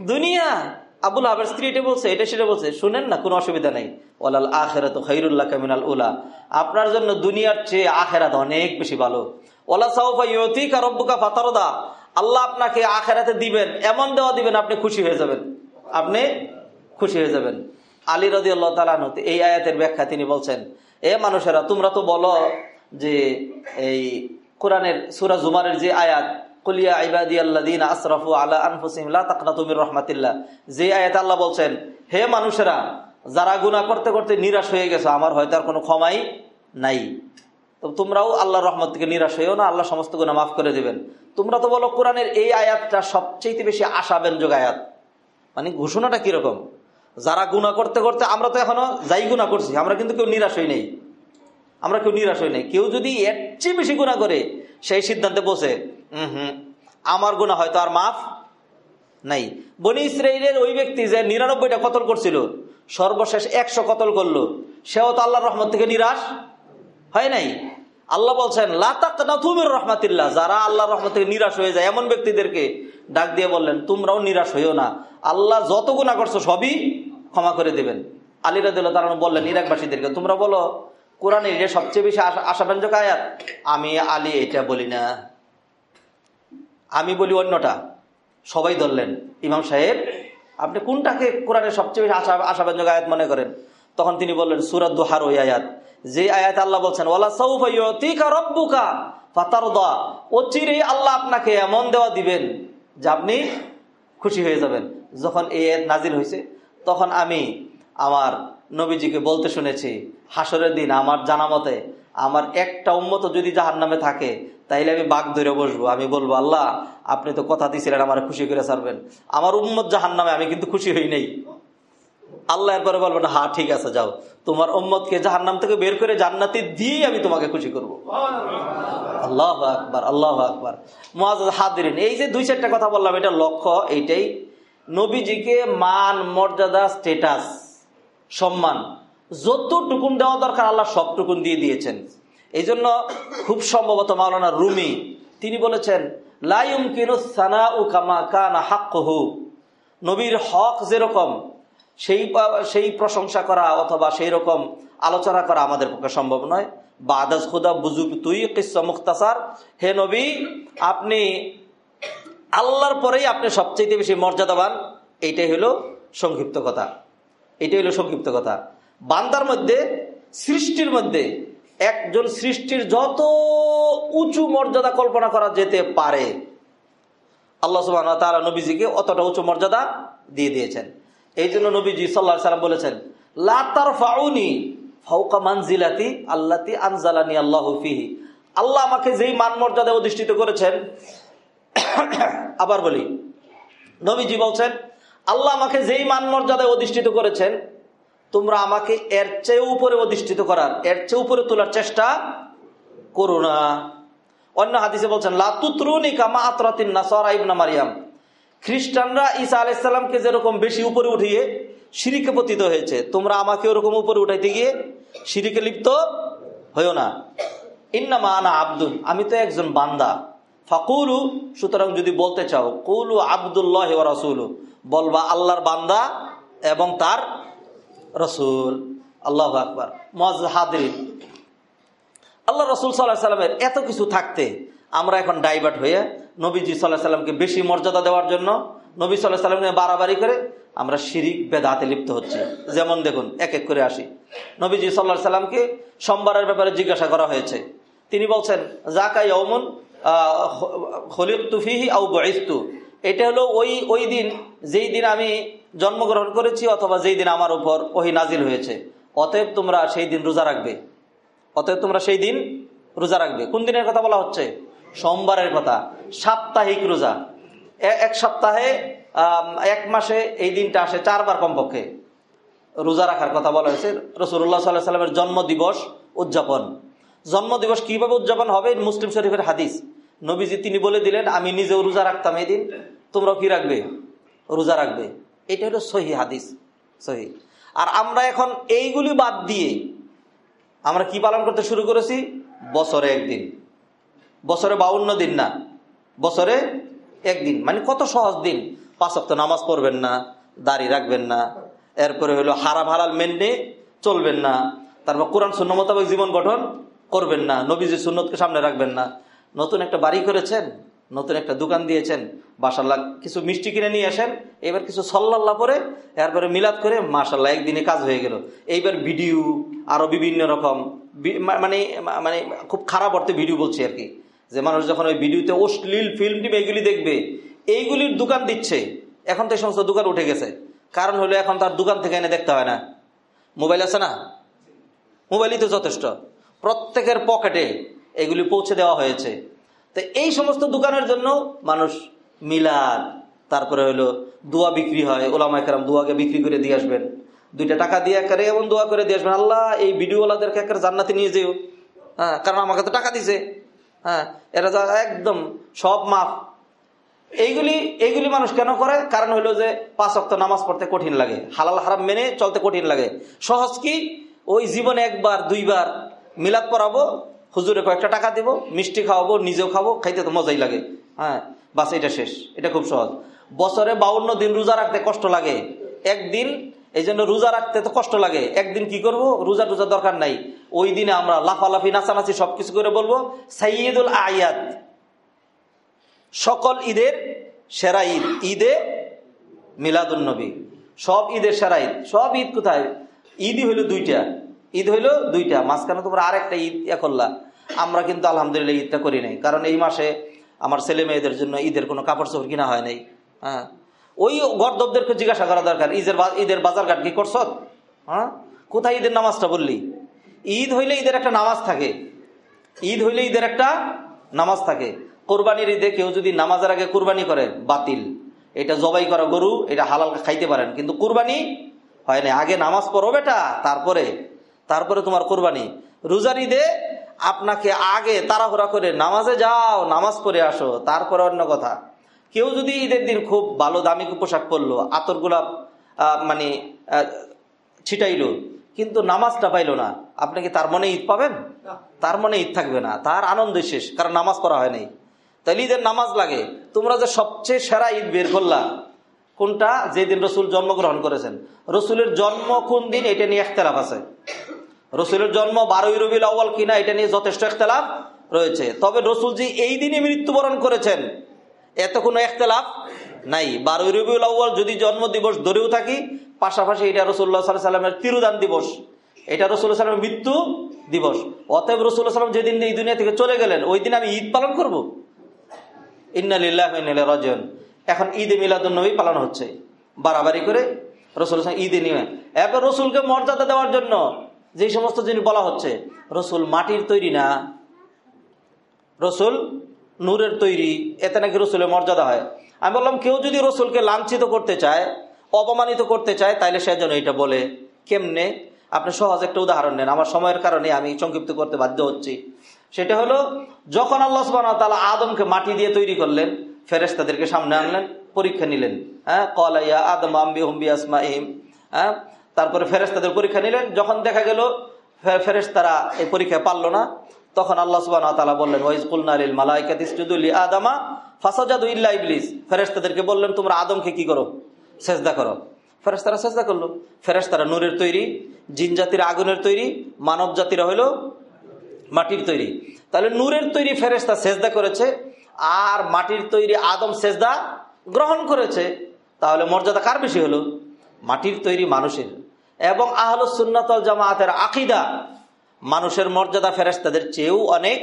B: দুনিয়া। আবুল আবের স্ত্রী এটা বলছে, এটা সেটা বলছে। শুনেন না, কোনো অসুবিধা নেই। ওলাল আখেরাত খৈরুল্লাহ কামিনাল উলা। আপনার জন্য দুনিয়ার চেয়ে আখেরাত অনেক বেশি ভালো। ওলা সাউফা ইয়তিকা রব্বুকা ফাতারদা। আল্লাহ আপনাকে আখেরাতে দিবেন, এমন দেওয়া দিবেন আপনি খুশি হয়ে যাবেন। আপনি খুশি হয়ে যাবেন। আলী রদি আল্লাহ তালানুতে এই আয়াতের ব্যাখ্যা তিনি বলছেন, এ মানুষেরা, তোমরা তো বলো যে এই কোরআনের সুরা জুমারের যে আয়াত কুলিয়া ইবাদি আল্লাদিন আসরাফু আলা আনফুসিম লা তাকনাতু মির রাহমাতিল্লাহ। যে আয়াত আল্লাহ বলছেন, হে মানুষেরা, যারা গুনাহ করতে করতে নিরাশ হয়ে গেছো, আমার হয়তো আর কোনো ক্ষমাই নাই। তো তোমরাও আল্লাহর রহমত থেকে নিরাশ হয়েও না, আল্লাহ সমস্ত গুণা মাফ করে দেবেন। তোমরা তো বলো, কোরআনের এই আয়াতটা সবচেয়ে বেশি আশাব্যঞ্জক আয়াত। মানে ঘোষণাটা কীরকম? যারা গুণা করতে করতে আমরা তো এখনও যাই গুণা করছি, আমরা কিন্তু কেউ নিরাশ হই নেই। আমরা কেউ নিরাশ হই নাই। কেউ যদি এর চেয়ে বেশি গুণা করে, সেই সিদ্ধান্তে বসে আমার গুণা হয়তো আর মাফ নাই। বনি ইসরায়েলের ওই ব্যক্তি যে নিরানব্বইটা কতল করছিল, সর্বশেষ একশো কতল করল, সেও তো আল্লাহর রহমত থেকে নিরাশ হয় নাই। আল্লাহ বলছেন লাতাকুমির রহমাতিল্লাহ। যারা আল্লাহর রহমত থেকে নিরাশ হয়ে যায়, এমন ব্যক্তিদেরকে ডাক দিয়ে বললেন, তোমরাও নিরাশ হইও না। আল্লাহ যত গুণা করছ সবই ক্ষমা করে দেবেন। আলীরা দিল তারা বললেন, ইরাকবাসীদেরকে, তোমরা বলো কোরআন যে সবচেয়ে বেশি আশা- আশাব্যঞ্জক আয়াত? আমি আলী এটা বলি না। আমি বলি অন্যটা। সবাই ধরলেন। ইমাম সাহেব, আপনি কোনটাকে কোরআনের সবচেয়ে বেশি আশা আশাব্যঞ্জক আয়াত মনে করেন? তখন তিনি বললেন সুরাত দুহার ওই আয়াত। যে আয়াত আল্লাহ বলছেন অচিরেই আল্লাহ আপনাকে এমন দেওয়া দিবেন যে আপনি খুশি হয়ে যাবেন। যখন এই আয়াত নাজিল হয়েছে, তখন আমি আমার নবীজিকে বলতে শুনেছি হাসরের দিন আমার জানা মতে, আমার একটা উম্মত যদি জাহান নামে থাকে তাইলে আমি বাঘ ধরে বসবো। আমি বলব, আল্লাহ, আপনি তো কথা দিয়েছিলেন আমার খুশি করে ছাড়বেন। আমার উম্মত জাহান নামে আমি কিন্তু খুশি হই নেই। আল্লাহ এরপরে বলব, না হ্যাঁ ঠিক আছে, যাও। তোমার উম্মতকে জাহান নাম থেকে বের করে জান্নাতি দিয়েই আমি তোমাকে খুশি করব। আল্লাহ আকবার আল্লাহ আকবার। মহাজ হাদিন এই যে দুই চারটা কথা বললাম, এটা লক্ষ্য, এইটাই। নবীজিকে মান, মর্যাদা স্টেটাস সম্মান, যতটুকুন দেওয়া দরকার, আল্লাহ সবটুকুন দিয়ে দিয়েছেন। এই জন্য খুব সম্ভবত মাওলানা রুমি, তিনি বলেছেন লাইম কিনু সানা উ কামা কানা হাক্কহু। নবীর হক যেরকম, সেই সেই প্রশংসা করা অথবা সেই রকম আলোচনা করা আমাদের পক্ষে সম্ভব নয়। বাদাস খুদা বুজুক তুই কিসা মুখতাসার। হে নবী, আপনি আল্লাহর পরেই আপনি সবচেয়ে বেশি মর্যাদাবান। এইটাই হলো সংক্ষিপ্ত কথা। এটাই হলো সংক্ষিপ্ত কথা। বান্দার মধ্যে, সৃষ্টির মধ্যে একজন সৃষ্টির যত উঁচু মর্যাদা কল্পনা করা যেতে পারে, আল্লাহ সুবাহ তারা নবীজিকে অতটা উঁচু মর্যাদা দিয়ে দিয়েছেন। এই জন্য নবীজি সাল্লাহ সাল্লাম বলেছেন লাতার ফাউনি ফাউকা মানজিলাতি আল্লাতি আনজালানি আল্লাহ ফিহি। আল্লাহ আমাকে যেই মান মর্যাদা অধিষ্ঠিত করেছেন, আবার বলি, নবীজি বলছেন, আল্লাহ আমাকে যেই মান মর্যাদায় অধিষ্ঠিত করেছেন তোমরা আমাকে এর চেয়ে উপরে অধিষ্ঠিত করার, এর চেয়ে উপরে তোলার চেষ্টা করো না। অন্য হাদিসে বলছেন লাতুত্রুনি কামা আতরাতিন নাসরা ইবনা মারিয়াম। খ্রিস্টানরা ঈসা আলাইসাল্লামকে যেরকম বেশি উপরে উঠিয়ে সিঁড়িকে পতিত হয়েছে, তোমরা আমাকে ওরকম উপরে উঠাইতে গিয়ে সিঁড়িকে লিপ্ত হইও না। ইন্নামা আনা আব্দুল আমি তো একজন বান্দা। ফাকুলু, সুতরাং যদি বলতে চাও, কৌলু আবদুল্লাহ রসুলু, বলবা আল্লাহর বান্দা এবং তার রসুল, আল্লাহ আকবর মজ হাদরিন আল্লাহ রসুল সাল্লাহ সাল্লামের এত কিছু থাকতে আমরা এখন ডাইভার্ট হয়ে নবীজি সাল্লাহ সাল্লামকে বেশি মর্যাদা দেওয়ার জন্য নবী সাল্লাহ সাল্লামকে বাড়াবাড়ি করে আমরা শিরিক, বেদাতে লিপ্ত হচ্ছি। যেমন দেখুন, এক এক করে আসি। নবীজি সাল্লাহ সাল্লামকে সোমবারের ব্যাপারে জিজ্ঞাসা করা হয়েছে। তিনি বলছেন জাকাই অমন হলিক তুফিহি আউ বয়স্তু এটা হলো ওই ওই দিন, যেই দিন আমি জন্মগ্রহণ করেছি অথবা যেই দিন আমার উপর ওহি নাজিল হয়েছে। অতএব তোমরা সেই দিন রোজা রাখবে। অতএব তোমরা সেই দিন রোজা রাখবে। কোন দিনের কথা বলা হচ্ছে? সোমবারের কথা। সাপ্তাহিক রোজা। এক সপ্তাহে এক মাসে এই দিনটা আসে চারবার কমপক্ষে। রোজা রাখার কথা বলা হয়েছে। রসুল্লাহ সাল্লাহ সাল্লামের জন্ম দিবস উদযাপন। জন্ম দিবস কীভাবে উদযাপন হবে? মুসলিম শরীফের হাদিস। নবীজি তিনি বলে দিলেন, আমি নিজেও রোজা রাখতাম এই দিন তোমরাও কি রাখবে? রোজা রাখবে। এটা হলো সহি হাদিস, সহি। আর আমরা এখন এইগুলি বাদ দিয়ে আমরা কি পালন করতে শুরু করেছি? বছরে একদিন। বছরে বাউন্ন দিন না, বছরে একদিন। মানে কত সহজ দিন। পাঁচ সপ্তাহ নামাজ পড়বেন না, দাড়ি রাখবেন না, এরপরে হলো হারাম হালাল মেনে চলবেন না, তারপর কোরআন শূন্য মোতাবেক জীবন গঠন করবেন না নবীজি সুন্নতকে সামনে রাখবেন না। নতুন একটা বাড়ি করেছেন, নতুন একটা দোকান দিয়েছেন মাসাল্লাহ কিছু মিষ্টি কিনে নিয়ে আসেন, এবার কিছু সল্লাল্লাহ করে এরপরে মিলাদ করে মাসাল্লাহ একদিনে কাজ হয়ে গেল। এইবার ভিডিও, আরও বিভিন্ন রকম মানে মানে খুব খারাপ অর্থে ভিডিও বলছি আর কি। যে মানুষ যখন ওই ভিডিওতে অশ্লীল ফিল্ম টিম এইগুলি দেখবে, এইগুলির দোকান দিচ্ছে, এখন তো এই সমস্ত দোকান উঠে গেছে। কারণ হলো এখন তার দোকান থেকে এনে দেখতে হয় না। মোবাইল আছে না? মোবাইলই তো যথেষ্ট। প্রত্যেকের পকেটে এগুলি পৌঁছে দেওয়া হয়েছে। তো এই সমস্ত দোকানের জন্য মানুষ মিলাদ তারপরে হলো দোয়া বিক্রি হয় ওলামা একরাম দোয়াকে বিক্রি করে দিয়ে আসবেন। দুইটা টাকা দিয়ে একেবারে এমন দোয়া করে দিয়ে আসবেন, আল্লাহ, এই ভিডিওওয়ালাদেরকে একেবারে জান্নাতে নিয়ে যেও। হ্যাঁ কারণ আমাকে তো টাকা দিছে। হ্যাঁ এরা যা একদম সব মাফ। এইগুলি এইগুলি মানুষ কেন করে? কারণ হলো যে পাঁচ অক্ত নামাজ পড়তে কঠিন লাগে। হালাল হারাম মেনে চলতে কঠিন লাগে। সহজ কি? ওই জীবনে একবার, দুইবার মিলাদ পড়াবো হুজুরে কয়েকটা টাকা দিব, মিষ্টি খাওয়াবো, নিজেও খাব, খাইতে তো মজাই লাগে। হ্যাঁ বাস এটা শেষ। এটা খুব সহজ। বছরে বাউন্ন দিন রোজা রাখতে কষ্ট লাগে। একদিন এই জন্য রোজা রাখতে তো কষ্ট লাগে। একদিন কি করব? রোজা টুজা দরকার নাই। ওই দিনে আমরা লাফালাফি, নাচানাচি সবকিছু করে বলব সাইয়দুল আয়াত। সকল ঈদের সেরা ঈদ। ঈদে মিলাদুন্নবী সব ঈদের সেরা ঈদ। সব ঈদ কোথায়? ঈদই হইল দুইটা। ঈদ হইল দুইটা, মাঝখানে তোমরা আরেকটা ঈদ ইয়া করলা আমরা কিন্তু আলহামদুলিল্লাহ ঈদটা করি নাই, কারণ এই মাসে আমার ছেলে মেয়েদের জন্য ঈদের কোনো কাপড় চোপড় কিনা হয় নাই। হ্যাঁ। ওই গর্দবদেরকে জিজ্ঞাসা করা দরকার, ঈদের ঈদের বাজার ঘাট কি করছ? হ্যাঁ? কোথায় ঈদের নামাজটা বললি ঈদ হইলে ঈদের একটা নামাজ থাকে। ঈদ হইলে ঈদের একটা নামাজ থাকে। কোরবানির ঈদে কেউ যদি নামাজের আগে কোরবানি করে, বাতিল। এটা জবাই করা গরু, এটা হালাল খাইতে পারেন, কিন্তু কুরবানি হয় না আগে নামাজ পড়ো বেটা, তারপরে তারপরে তোমার কোরবানি। রোজার ঈদে আপনাকে আগে তাড়াহুড়া করে নামাজে যাও নামাজ পড়ে আসো তারপরে অন্য কথা। কেউ যদি ঈদের দিন খুব ভালো দামি পোশাক পরলো আতর গোলাপ মানে ছিটাইলো কিন্তু নামাজটা পাইলো না আপনি কি তার মনে ঈদ পাবেন? তার মনে ঈদ থাকবে না তার আনন্দ শেষ কারণ নামাজ পড়া হয় নাই তাহলে ঈদের নামাজ লাগে। তোমরা যে সবচেয়ে সেরা ঈদ বের করলা কোনটা? যেদিন রসুল জন্মগ্রহণ করেছেন। রসুলের জন্ম কোন দিন? এটা নিয়ে একতলাফ আছে। রসুলের জন্ম বারোই রবিউল আউ্বাল কিনা এটা নিয়ে যথেষ্ট একতলাফ রয়েছে। তবে রসুল জি এই দিনে মৃত্যুবরণ করেছেন। এত কোনো একতলাফ নাই। বারোই রবিউল আউ্বাল যদি জন্ম দিবস ধরেও থাকি, পাশাপাশি এটা রসুল্লাহ সাল্লাহ সাল্লামের তিরুদান দিবস। এটা রসুল্লাহ সাল্লামের মৃত্যু দিবস। অতএব রসুল্লাহ সাল্লাম যেদিন এই দুনিয়া থেকে চলে গেলেন, ওই দিন আমি ঈদ পালন করব? ইন্নালিল্লাহ রাজন এখন ঈদে মিলাদুল নবী পালন হচ্ছে। বাড়াবাড়ি করে রসুল ঈদে নিয়ে এরপর রসুলকে মর্যাদা দেওয়ার জন্য যে সমস্ত জিনিস বলা হচ্ছে, রসুল মাটির তৈরি না, রসুল নূরের তৈরি, এতে নাকি রসুলের মর্যাদা হয়। আমি বললাম, কেউ যদি রসুলকে লাঞ্ছিত করতে চায়, অপমানিত করতে চায়, তাইলে সে যেন এটা বলে। কেমনে? আপনি সহজ একটা উদাহরণ নেন। আমার সময়ের কারণে আমি সংক্ষিপ্ত করতে বাধ্য হচ্ছি। সেটা হলো, যখন আল্লাহ সুবাহ তালা আদমকে মাটি দিয়ে তৈরি করলেন ফেরেস্তাদেরকে সামনে আনলেন, পরীক্ষা নিলেন। হ্যাঁ কলাইয়া আদম আম্বি হুম্বি আসমাইম হ্যাঁ তারপরে ফেরেস্তাদের পরীক্ষা নিলেন। যখন দেখা গেল ফেরেস্তারা এই পরীক্ষায় পারল না, তখন আল্লাহ সুবাহ তালা বললেন ওয়াইজ কুলনালিল মালাইকাতিসুদুল্লি আদামা ফাসাজাদু ইল্লা ইবলিস। ফেরেস্তাদেরকে বললেন, তোমরা আদমকে কি করো? সেজদা করো। ফেরেস্তারা সেজদা করল। ফেরেস্তারা নূরের তৈরি, জিন জাতির আগুনের তৈরি, মানব জাতিরা হইল মাটির তৈরি। তাহলে নূরের তৈরি ফেরেস্তা সেজদা করেছে, আর মাটির তৈরি আদম সেজদা গ্রহণ করেছে। তাহলে মর্যাদা কার বেশি হলো? মাটির তৈরি মানুষের। এবং আহল সুন্নাতল জামাতের আকিদা, মানুষের মর্যাদা ফেরেস্তাদের চেয়েও অনেক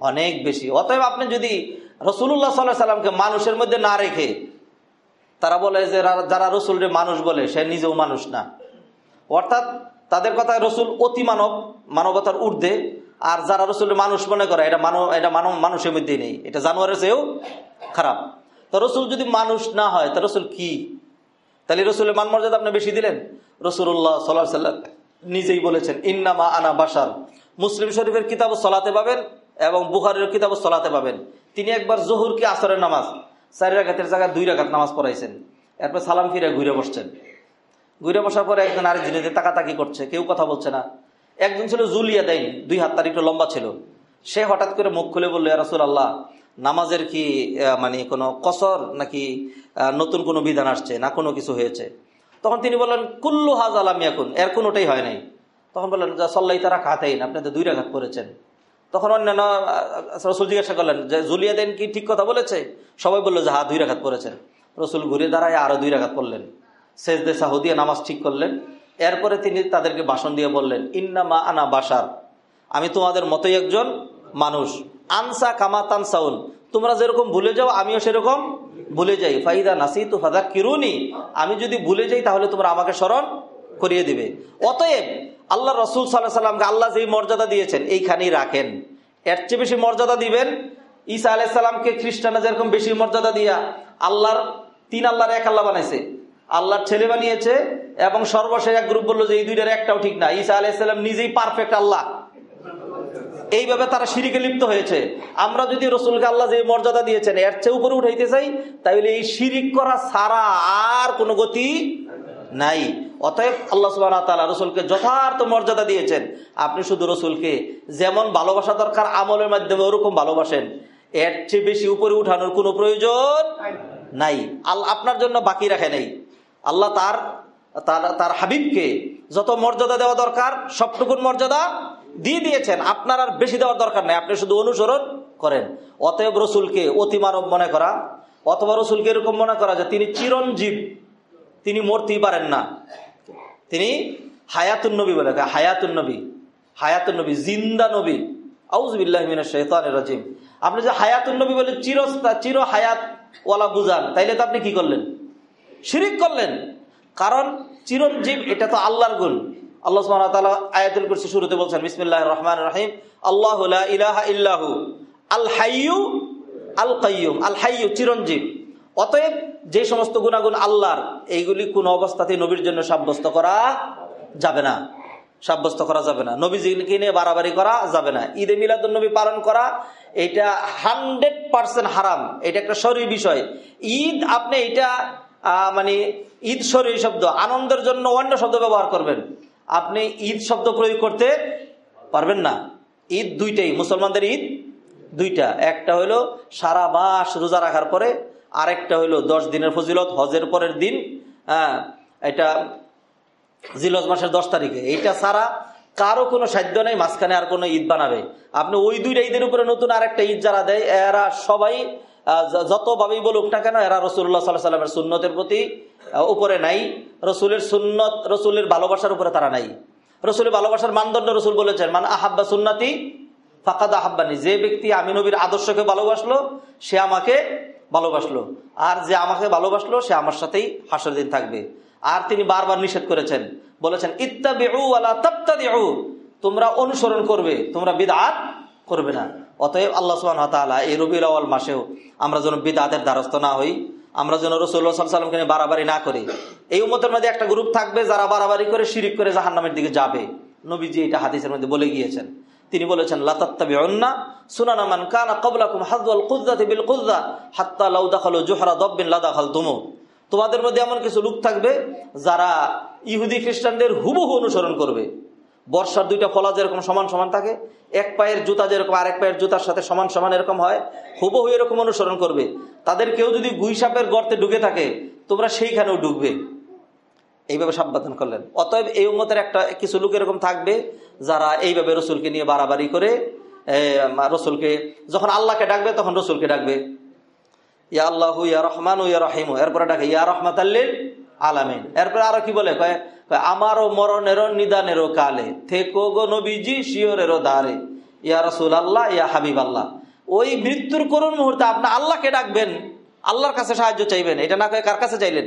B: অনেক বেশি। অতএব আপনি যদি রসুল্লাহ সাল্লাহ সাল্লামকে মানুষের মধ্যে না রেখে, তারা বলে যে যারা রসুলরে মানুষ বলে, সে নিজেও মানুষ না। অর্থাৎ তাদের কথা রসুল অতি মানব, মানবতার ঊর্ধ্বে, আর যারা রসুলের মানুষ মনে করে, এটা মানব এটা মানব, মানুষের মধ্যেই নেই। এটা জানোয়ারের চেয়েও খারাপ। তো রসুল যদি মানুষ না হয়, তা রসুল কি? তাহলে রসুলের মান মর্যাদা আপনি বেশি দিলেন? রসুল্লাহ সাল্লাহ সাল্লাম নিজেই বলেছেন, ইন্নামা আনা বাসার মুসলিম শরীফের কিতাব সলাতে পাবেন এবং বুখারের কিতাব সলাতে পাবেন। তিনি একবার জহুর কি আসরের নামাজ, চারি রাখাতের জায়গায় দুই রাখাত নামাজ পড়াইছেন। এরপর সালাম ফিরে ঘুরে বসছেন। ঘুরে বসার পরে একজন আরেকজনের তাকাতাকি করছে, কেউ কথা বলছে না। একজন ছিল জুলিয়া দেয়নি দুই হাত তার একটু লম্বা ছিল। সে হঠাৎ করে মুখ খুলে বলল রাসুল আল্লাহ নামাজের কি মানে কোনো কসর নাকি নতুন কোনো বিধান আসছে না কোনো কিছু হয়েছে? তখন তিনি বললেন, কুল্লু হাজ আলাম এখন এর কোনোটাই হয় নাই। তখন বললেন, যা সল্লাই তারা খাতেই না আপনি তো দুই রাঘাত করেছেন তখন অন্যান্য রসুল জিজ্ঞাসা করলেন, যে জুলিয়া দেন কি ঠিক কথা বলেছে? সবাই বলল, যে হা দুই রাখাত পড়েছেন। রসুল ঘুরে দাঁড়ায় আরও দুই রাখাত পড়লেন। দে সাহুদিয়া নামাজ ঠিক করলেন। এরপরে তিনি তাদেরকে ভাষণ দিয়ে বললেন, ইন্নামা আনা বাসার আমি তোমাদের মতোই একজন মানুষ। আনসা কামা তানসাউন তোমরা যেরকম ভুলে যাও, আমিও সেরকম ভুলে যাই। ফাইদা নাসি তু ফাদা কিরুনি আমি যদি ভুলে যাই, তাহলে তোমরা আমাকে স্মরণ করিয়ে দিবে। অতএব আল্লাহ রসুল সাল্লাহ সাল্লামকে আল্লাহ যেই মর্যাদা দিয়েছেন, এইখানেই রাখেন। এর চেয়ে বেশি মর্যাদা দিবেন, ঈসা আলাইসাল্লামকে খ্রিস্টানরা যেরকম বেশি মর্যাদা দিয়া আল্লাহর, তিন আল্লাহর এক আল্লাহ বানাইছে, আল্লাহর ছেলে বানিয়েছে, এবং সর্বশেষ এক গ্রুপ বলল যে, এই দুইটার একটাও ঠিক না। ঈসা আলাইসাল্লাম নিজেই পারফেক্ট আল্লাহ। এইভাবে তারা সিঁড়িকে লিপ্ত হয়েছে। আমরা যদি রসুলকে আল্লাহ যে মর্যাদা দিয়েছেন, এর চেয়ে উপরে উঠাইতে চাই তাহলে এই শিরিক করা ছাড়া আর কোনো গতি নাই। অতএব আল্লাহ সুবাহ তালা রসুলকে যথার্থ মর্যাদা দিয়েছেন। আপনি শুধু রসুলকে যেমন ভালোবাসা দরকার, আমলের মাধ্যমে ওরকম ভালোবাসেন, এর চেয়ে বেশি উপরে উঠানোর কোনো প্রয়োজন নাই। আল্লাহ আপনার জন্য বাকি রাখে নেই। আল্লাহ তার তার তার হাবিবকে যত মর্যাদা দেওয়া দরকার সবটুকুন মর্যাদা দিয়ে দিয়েছেন, আপনার আর বেশি দেওয়ার দরকার নেই, আপনি শুধু অনুসরণ করেন। অতএব রসুলকে অতিমানব মনে করা, অথবা রসুলকে এরকম মনে করা যে তিনি চিরঞ্জীব, তিনি মরতেই পারেন না। তিনি হায়াতুন নবী বলে হায়াতুন নবী হায়াতুন নবী, জিন্দা নবী। আউজবিল্লাহমিনা আপনি যে হায়াতুন নবী বলে চির চির হায়াত বুঝান, তাইলে তো আপনি কি করলেন? শিরিক করলেন। কারণ চিরঞ্জীব, এটা তো আল্লাহর গুণ। আল্লাহ সুবহানাহু আয়াতুল কুরসি শুরুতে বলছেন, বিসমিল্লাহির রহমানির রহিম। আল্লাহু লা ইলাহা ইল্লাহু। আল হাইয়ু আল কাইয়ুম আল হাইয়ু চিরঞ্জীব। অতএব যে সমস্ত গুণাগুণ আল্লাহর, এইগুলি কোন অবস্থাতে নবীর জন্য সাব্যস্ত করা যাবে না। সাব্যস্ত করা যাবে না। নবীজিকে নিয়ে বাড়াবাড়ি করা যাবে না। ঈদে মিলাদুল নবী পালন করা, এটা হান্ড্রেড পার্সেন্ট হারাম। এটা একটা শরীর বিষয়। ঈদ, আপনি এটা মানে ঈদ শরীর শব্দ, আনন্দের জন্য অন্য শব্দ ব্যবহার করবেন। আপনি ঈদ শব্দ প্রয়োগ করতে পারবেন না। ঈদ দুইটাই, মুসলমানদের ঈদ দুইটা। একটা হলো সারা মাস রোজা রাখার পরে, আরেকটা হলো দশ দিনের ফজিলত, হজের পরের দিন হ্যাঁ এটা জিলজ মাসের দশ তারিখে। এইটা ছাড়া কারও কোনো সাধ্য নেই, মাঝখানে আর কোনো ঈদ বানাবে। আপনি ওই দুইটা ঈদের উপরে নতুন আরেকটা ঈদ যারা দেয়, এরা সবাই যতভাবেই বলুক না কেন, এরা রসুল্লাহ সাল্লাহ সাল্লামের সুন্নতের প্রতি উপরে নাই। রসুলের সুন্নত, রসুলের ভালোবাসার উপরে তারা নাই। রসুলের ভালোবাসার মানদণ্ড রসুল বলেছেন মানে আহাব্বা সুন্নাতি ফাকাদ আহাব্বানি। যে ব্যক্তি আমি নবীর আদর্শকে ভালোবাসলো, সে আমাকে ভালোবাসলো। আর যে আমাকে ভালোবাসলো, সে আমার সাথেই হাসর দিন থাকবে। আর তিনি বারবার নিষেধ করেছেন, বলেছেন ইত্তা ইত্তাবি তোমরা অনুসরণ করবে, তোমরা বিদাত করবে না। অতএব আল্লাহ সুবাহ এই রবিউল মাসেও আমরা যেন বিদাতের দ্বারস্থ না হই। আমরা যেন রসুল্লাহ সাল্লামকে বাড়াবাড়ি না করি। এই উমতের মধ্যে একটা গ্রুপ থাকবে যারা বাড়াবাড়ি করে, শিরিক করে জাহান্নামের দিকে যাবে। নবীজি এটা হাদিসের মধ্যে বলে গিয়েছেন। তিনি বলেছেন লাতাত্তাবি অন্না কানা লাদাখাল তুমু তোমাদের মধ্যে এমন কিছু লোক থাকবে যারা ইহুদি খ্রিস্টানদের হুবহু অনুসরণ করবে। বর্ষার দুইটা ফলা যেরকম সমান সমান থাকে, এক পায়ের জুতা যেরকম, আরেক পায়ের জুতার সাথে সমান সমান এরকম হয়, হুবহু এরকম অনুসরণ করবে। তাদের কেউ যদি গুই সাপের গর্তে ঢুকে থাকে, তোমরা সেইখানেও ঢুকবে এইভাবে সাবধান করলেন। অতএব এই উম্মতের একটা, কিছু লোক এরকম থাকবে, যারা এইভাবে রসুলকে নিয়ে বাড়াবাড়ি করে রসুলকে, যখন আল্লাহকে ডাকবে, তখন রসুলকে ডাকবে। ইয়া আল্লাহ, ইয়া রহমান, ইয়া রহিম, এরপরে ডাকে, ইয়া রহমাত আলামিন। এরপরে আরও কি বলে? কয় আমারও মরণেরও নিদানেরও কালে। থেকো গো নবীজি শিওরেরও দ্বারে। ইয়া রসুল আল্লাহ ইয়া হাবিব আল্লাহ ওই মৃত্যুর করুন মুহূর্তে আপনার আল্লাহকে ডাকবেন। আল্লাহর কাছে সাহায্য চাইবেন। এটা না কয়ে কার কাছে চাইলেন?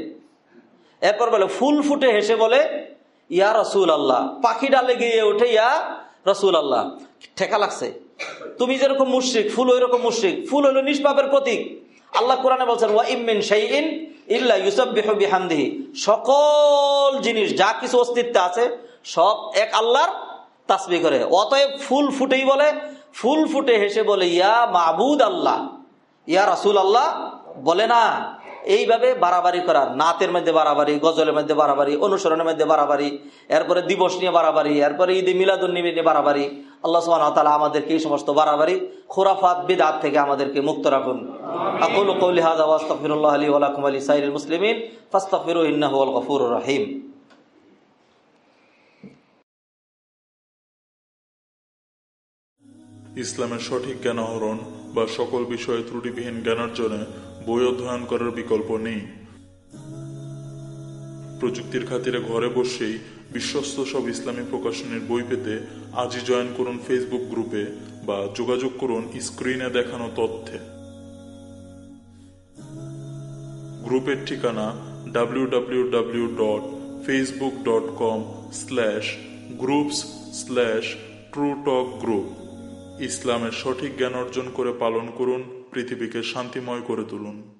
B: এরপর বলে, ফুল ফুটে হেসে বলে, ইয়া রসুল আল্লাহ পাখি ডালে গিয়ে ওঠে ইয়া রসুল আল্লাহ ঠেকা লাগছে। তুমি যেরকম মুশ্রিক, ফুল ওই রকম মুশ্রিক। ফুল হলো নিষ্পাপের প্রতীক। আল্লাহ কোরআনে বলছেন, ওয়া ইমিন শাইইন ইল্লা ইউসাববিহু বিহামদিহি। সকল জিনিস, যা কিছু অস্তিত্ব আছে, সব এক আল্লাহর তাসবি করে। অতএব ফুল ফুটেই বলে, ফুল ফুটে হেসে বলে, ইয়া মাহবুদ আল্লাহ, ইয়া রাসুল আল্লাহ, বলে না। এইভাবে বাড়াবাড়ি করার নাতের মধ্যে বাড়াবাড়ি, গজলের মধ্যে বাড়াবাড়ি, অনুসরণের মধ্যে বাড়াবাড়ি, এরপরে দিবস নিয়ে বাড়াবাড়ি, এরপরে ঈদে মিলাদুল নিয়ে বাড়াবাড়ি আল্লাহ সুবাহ তালা আমাদেরকে এই সমস্ত বাড়াবাড়ি, খোরাফাত, বিদাত থেকে আমাদেরকে মুক্ত রাখুন। আকুল কৌলি হাজা ওয়াস্তফিরুল্লাহ আলী ওয়ালাকুম আলী সাইল মুসলিমিন ফাস্তফিরু ইন্নাহু আল গফুর রহিম।
A: ইসলামের সঠিক জ্ঞান আহরণ বা সকল বিষয়ে ত্রুটিবিহীন জ্ঞানার্জনে বই অধ্যয়ন করার বিকল্প নেই। প্রযুক্তির খাতিরে ঘরে বসেই বিশ্বস্ত সব ইসলামী প্রকাশনীর বই পেতে আজই জয়েন করুন ফেসবুক গ্রুপে বা যোগাযোগ করুন স্ক্রিনে দেখানো তথ্যে। গ্রুপের ঠিকানা W W W dot Facebook dot com slash groups slash true talk group ইসলামের সঠিক জ্ঞান অর্জন করে পালন করুন, পৃথিবীকে শান্তিময় করে তুলুন।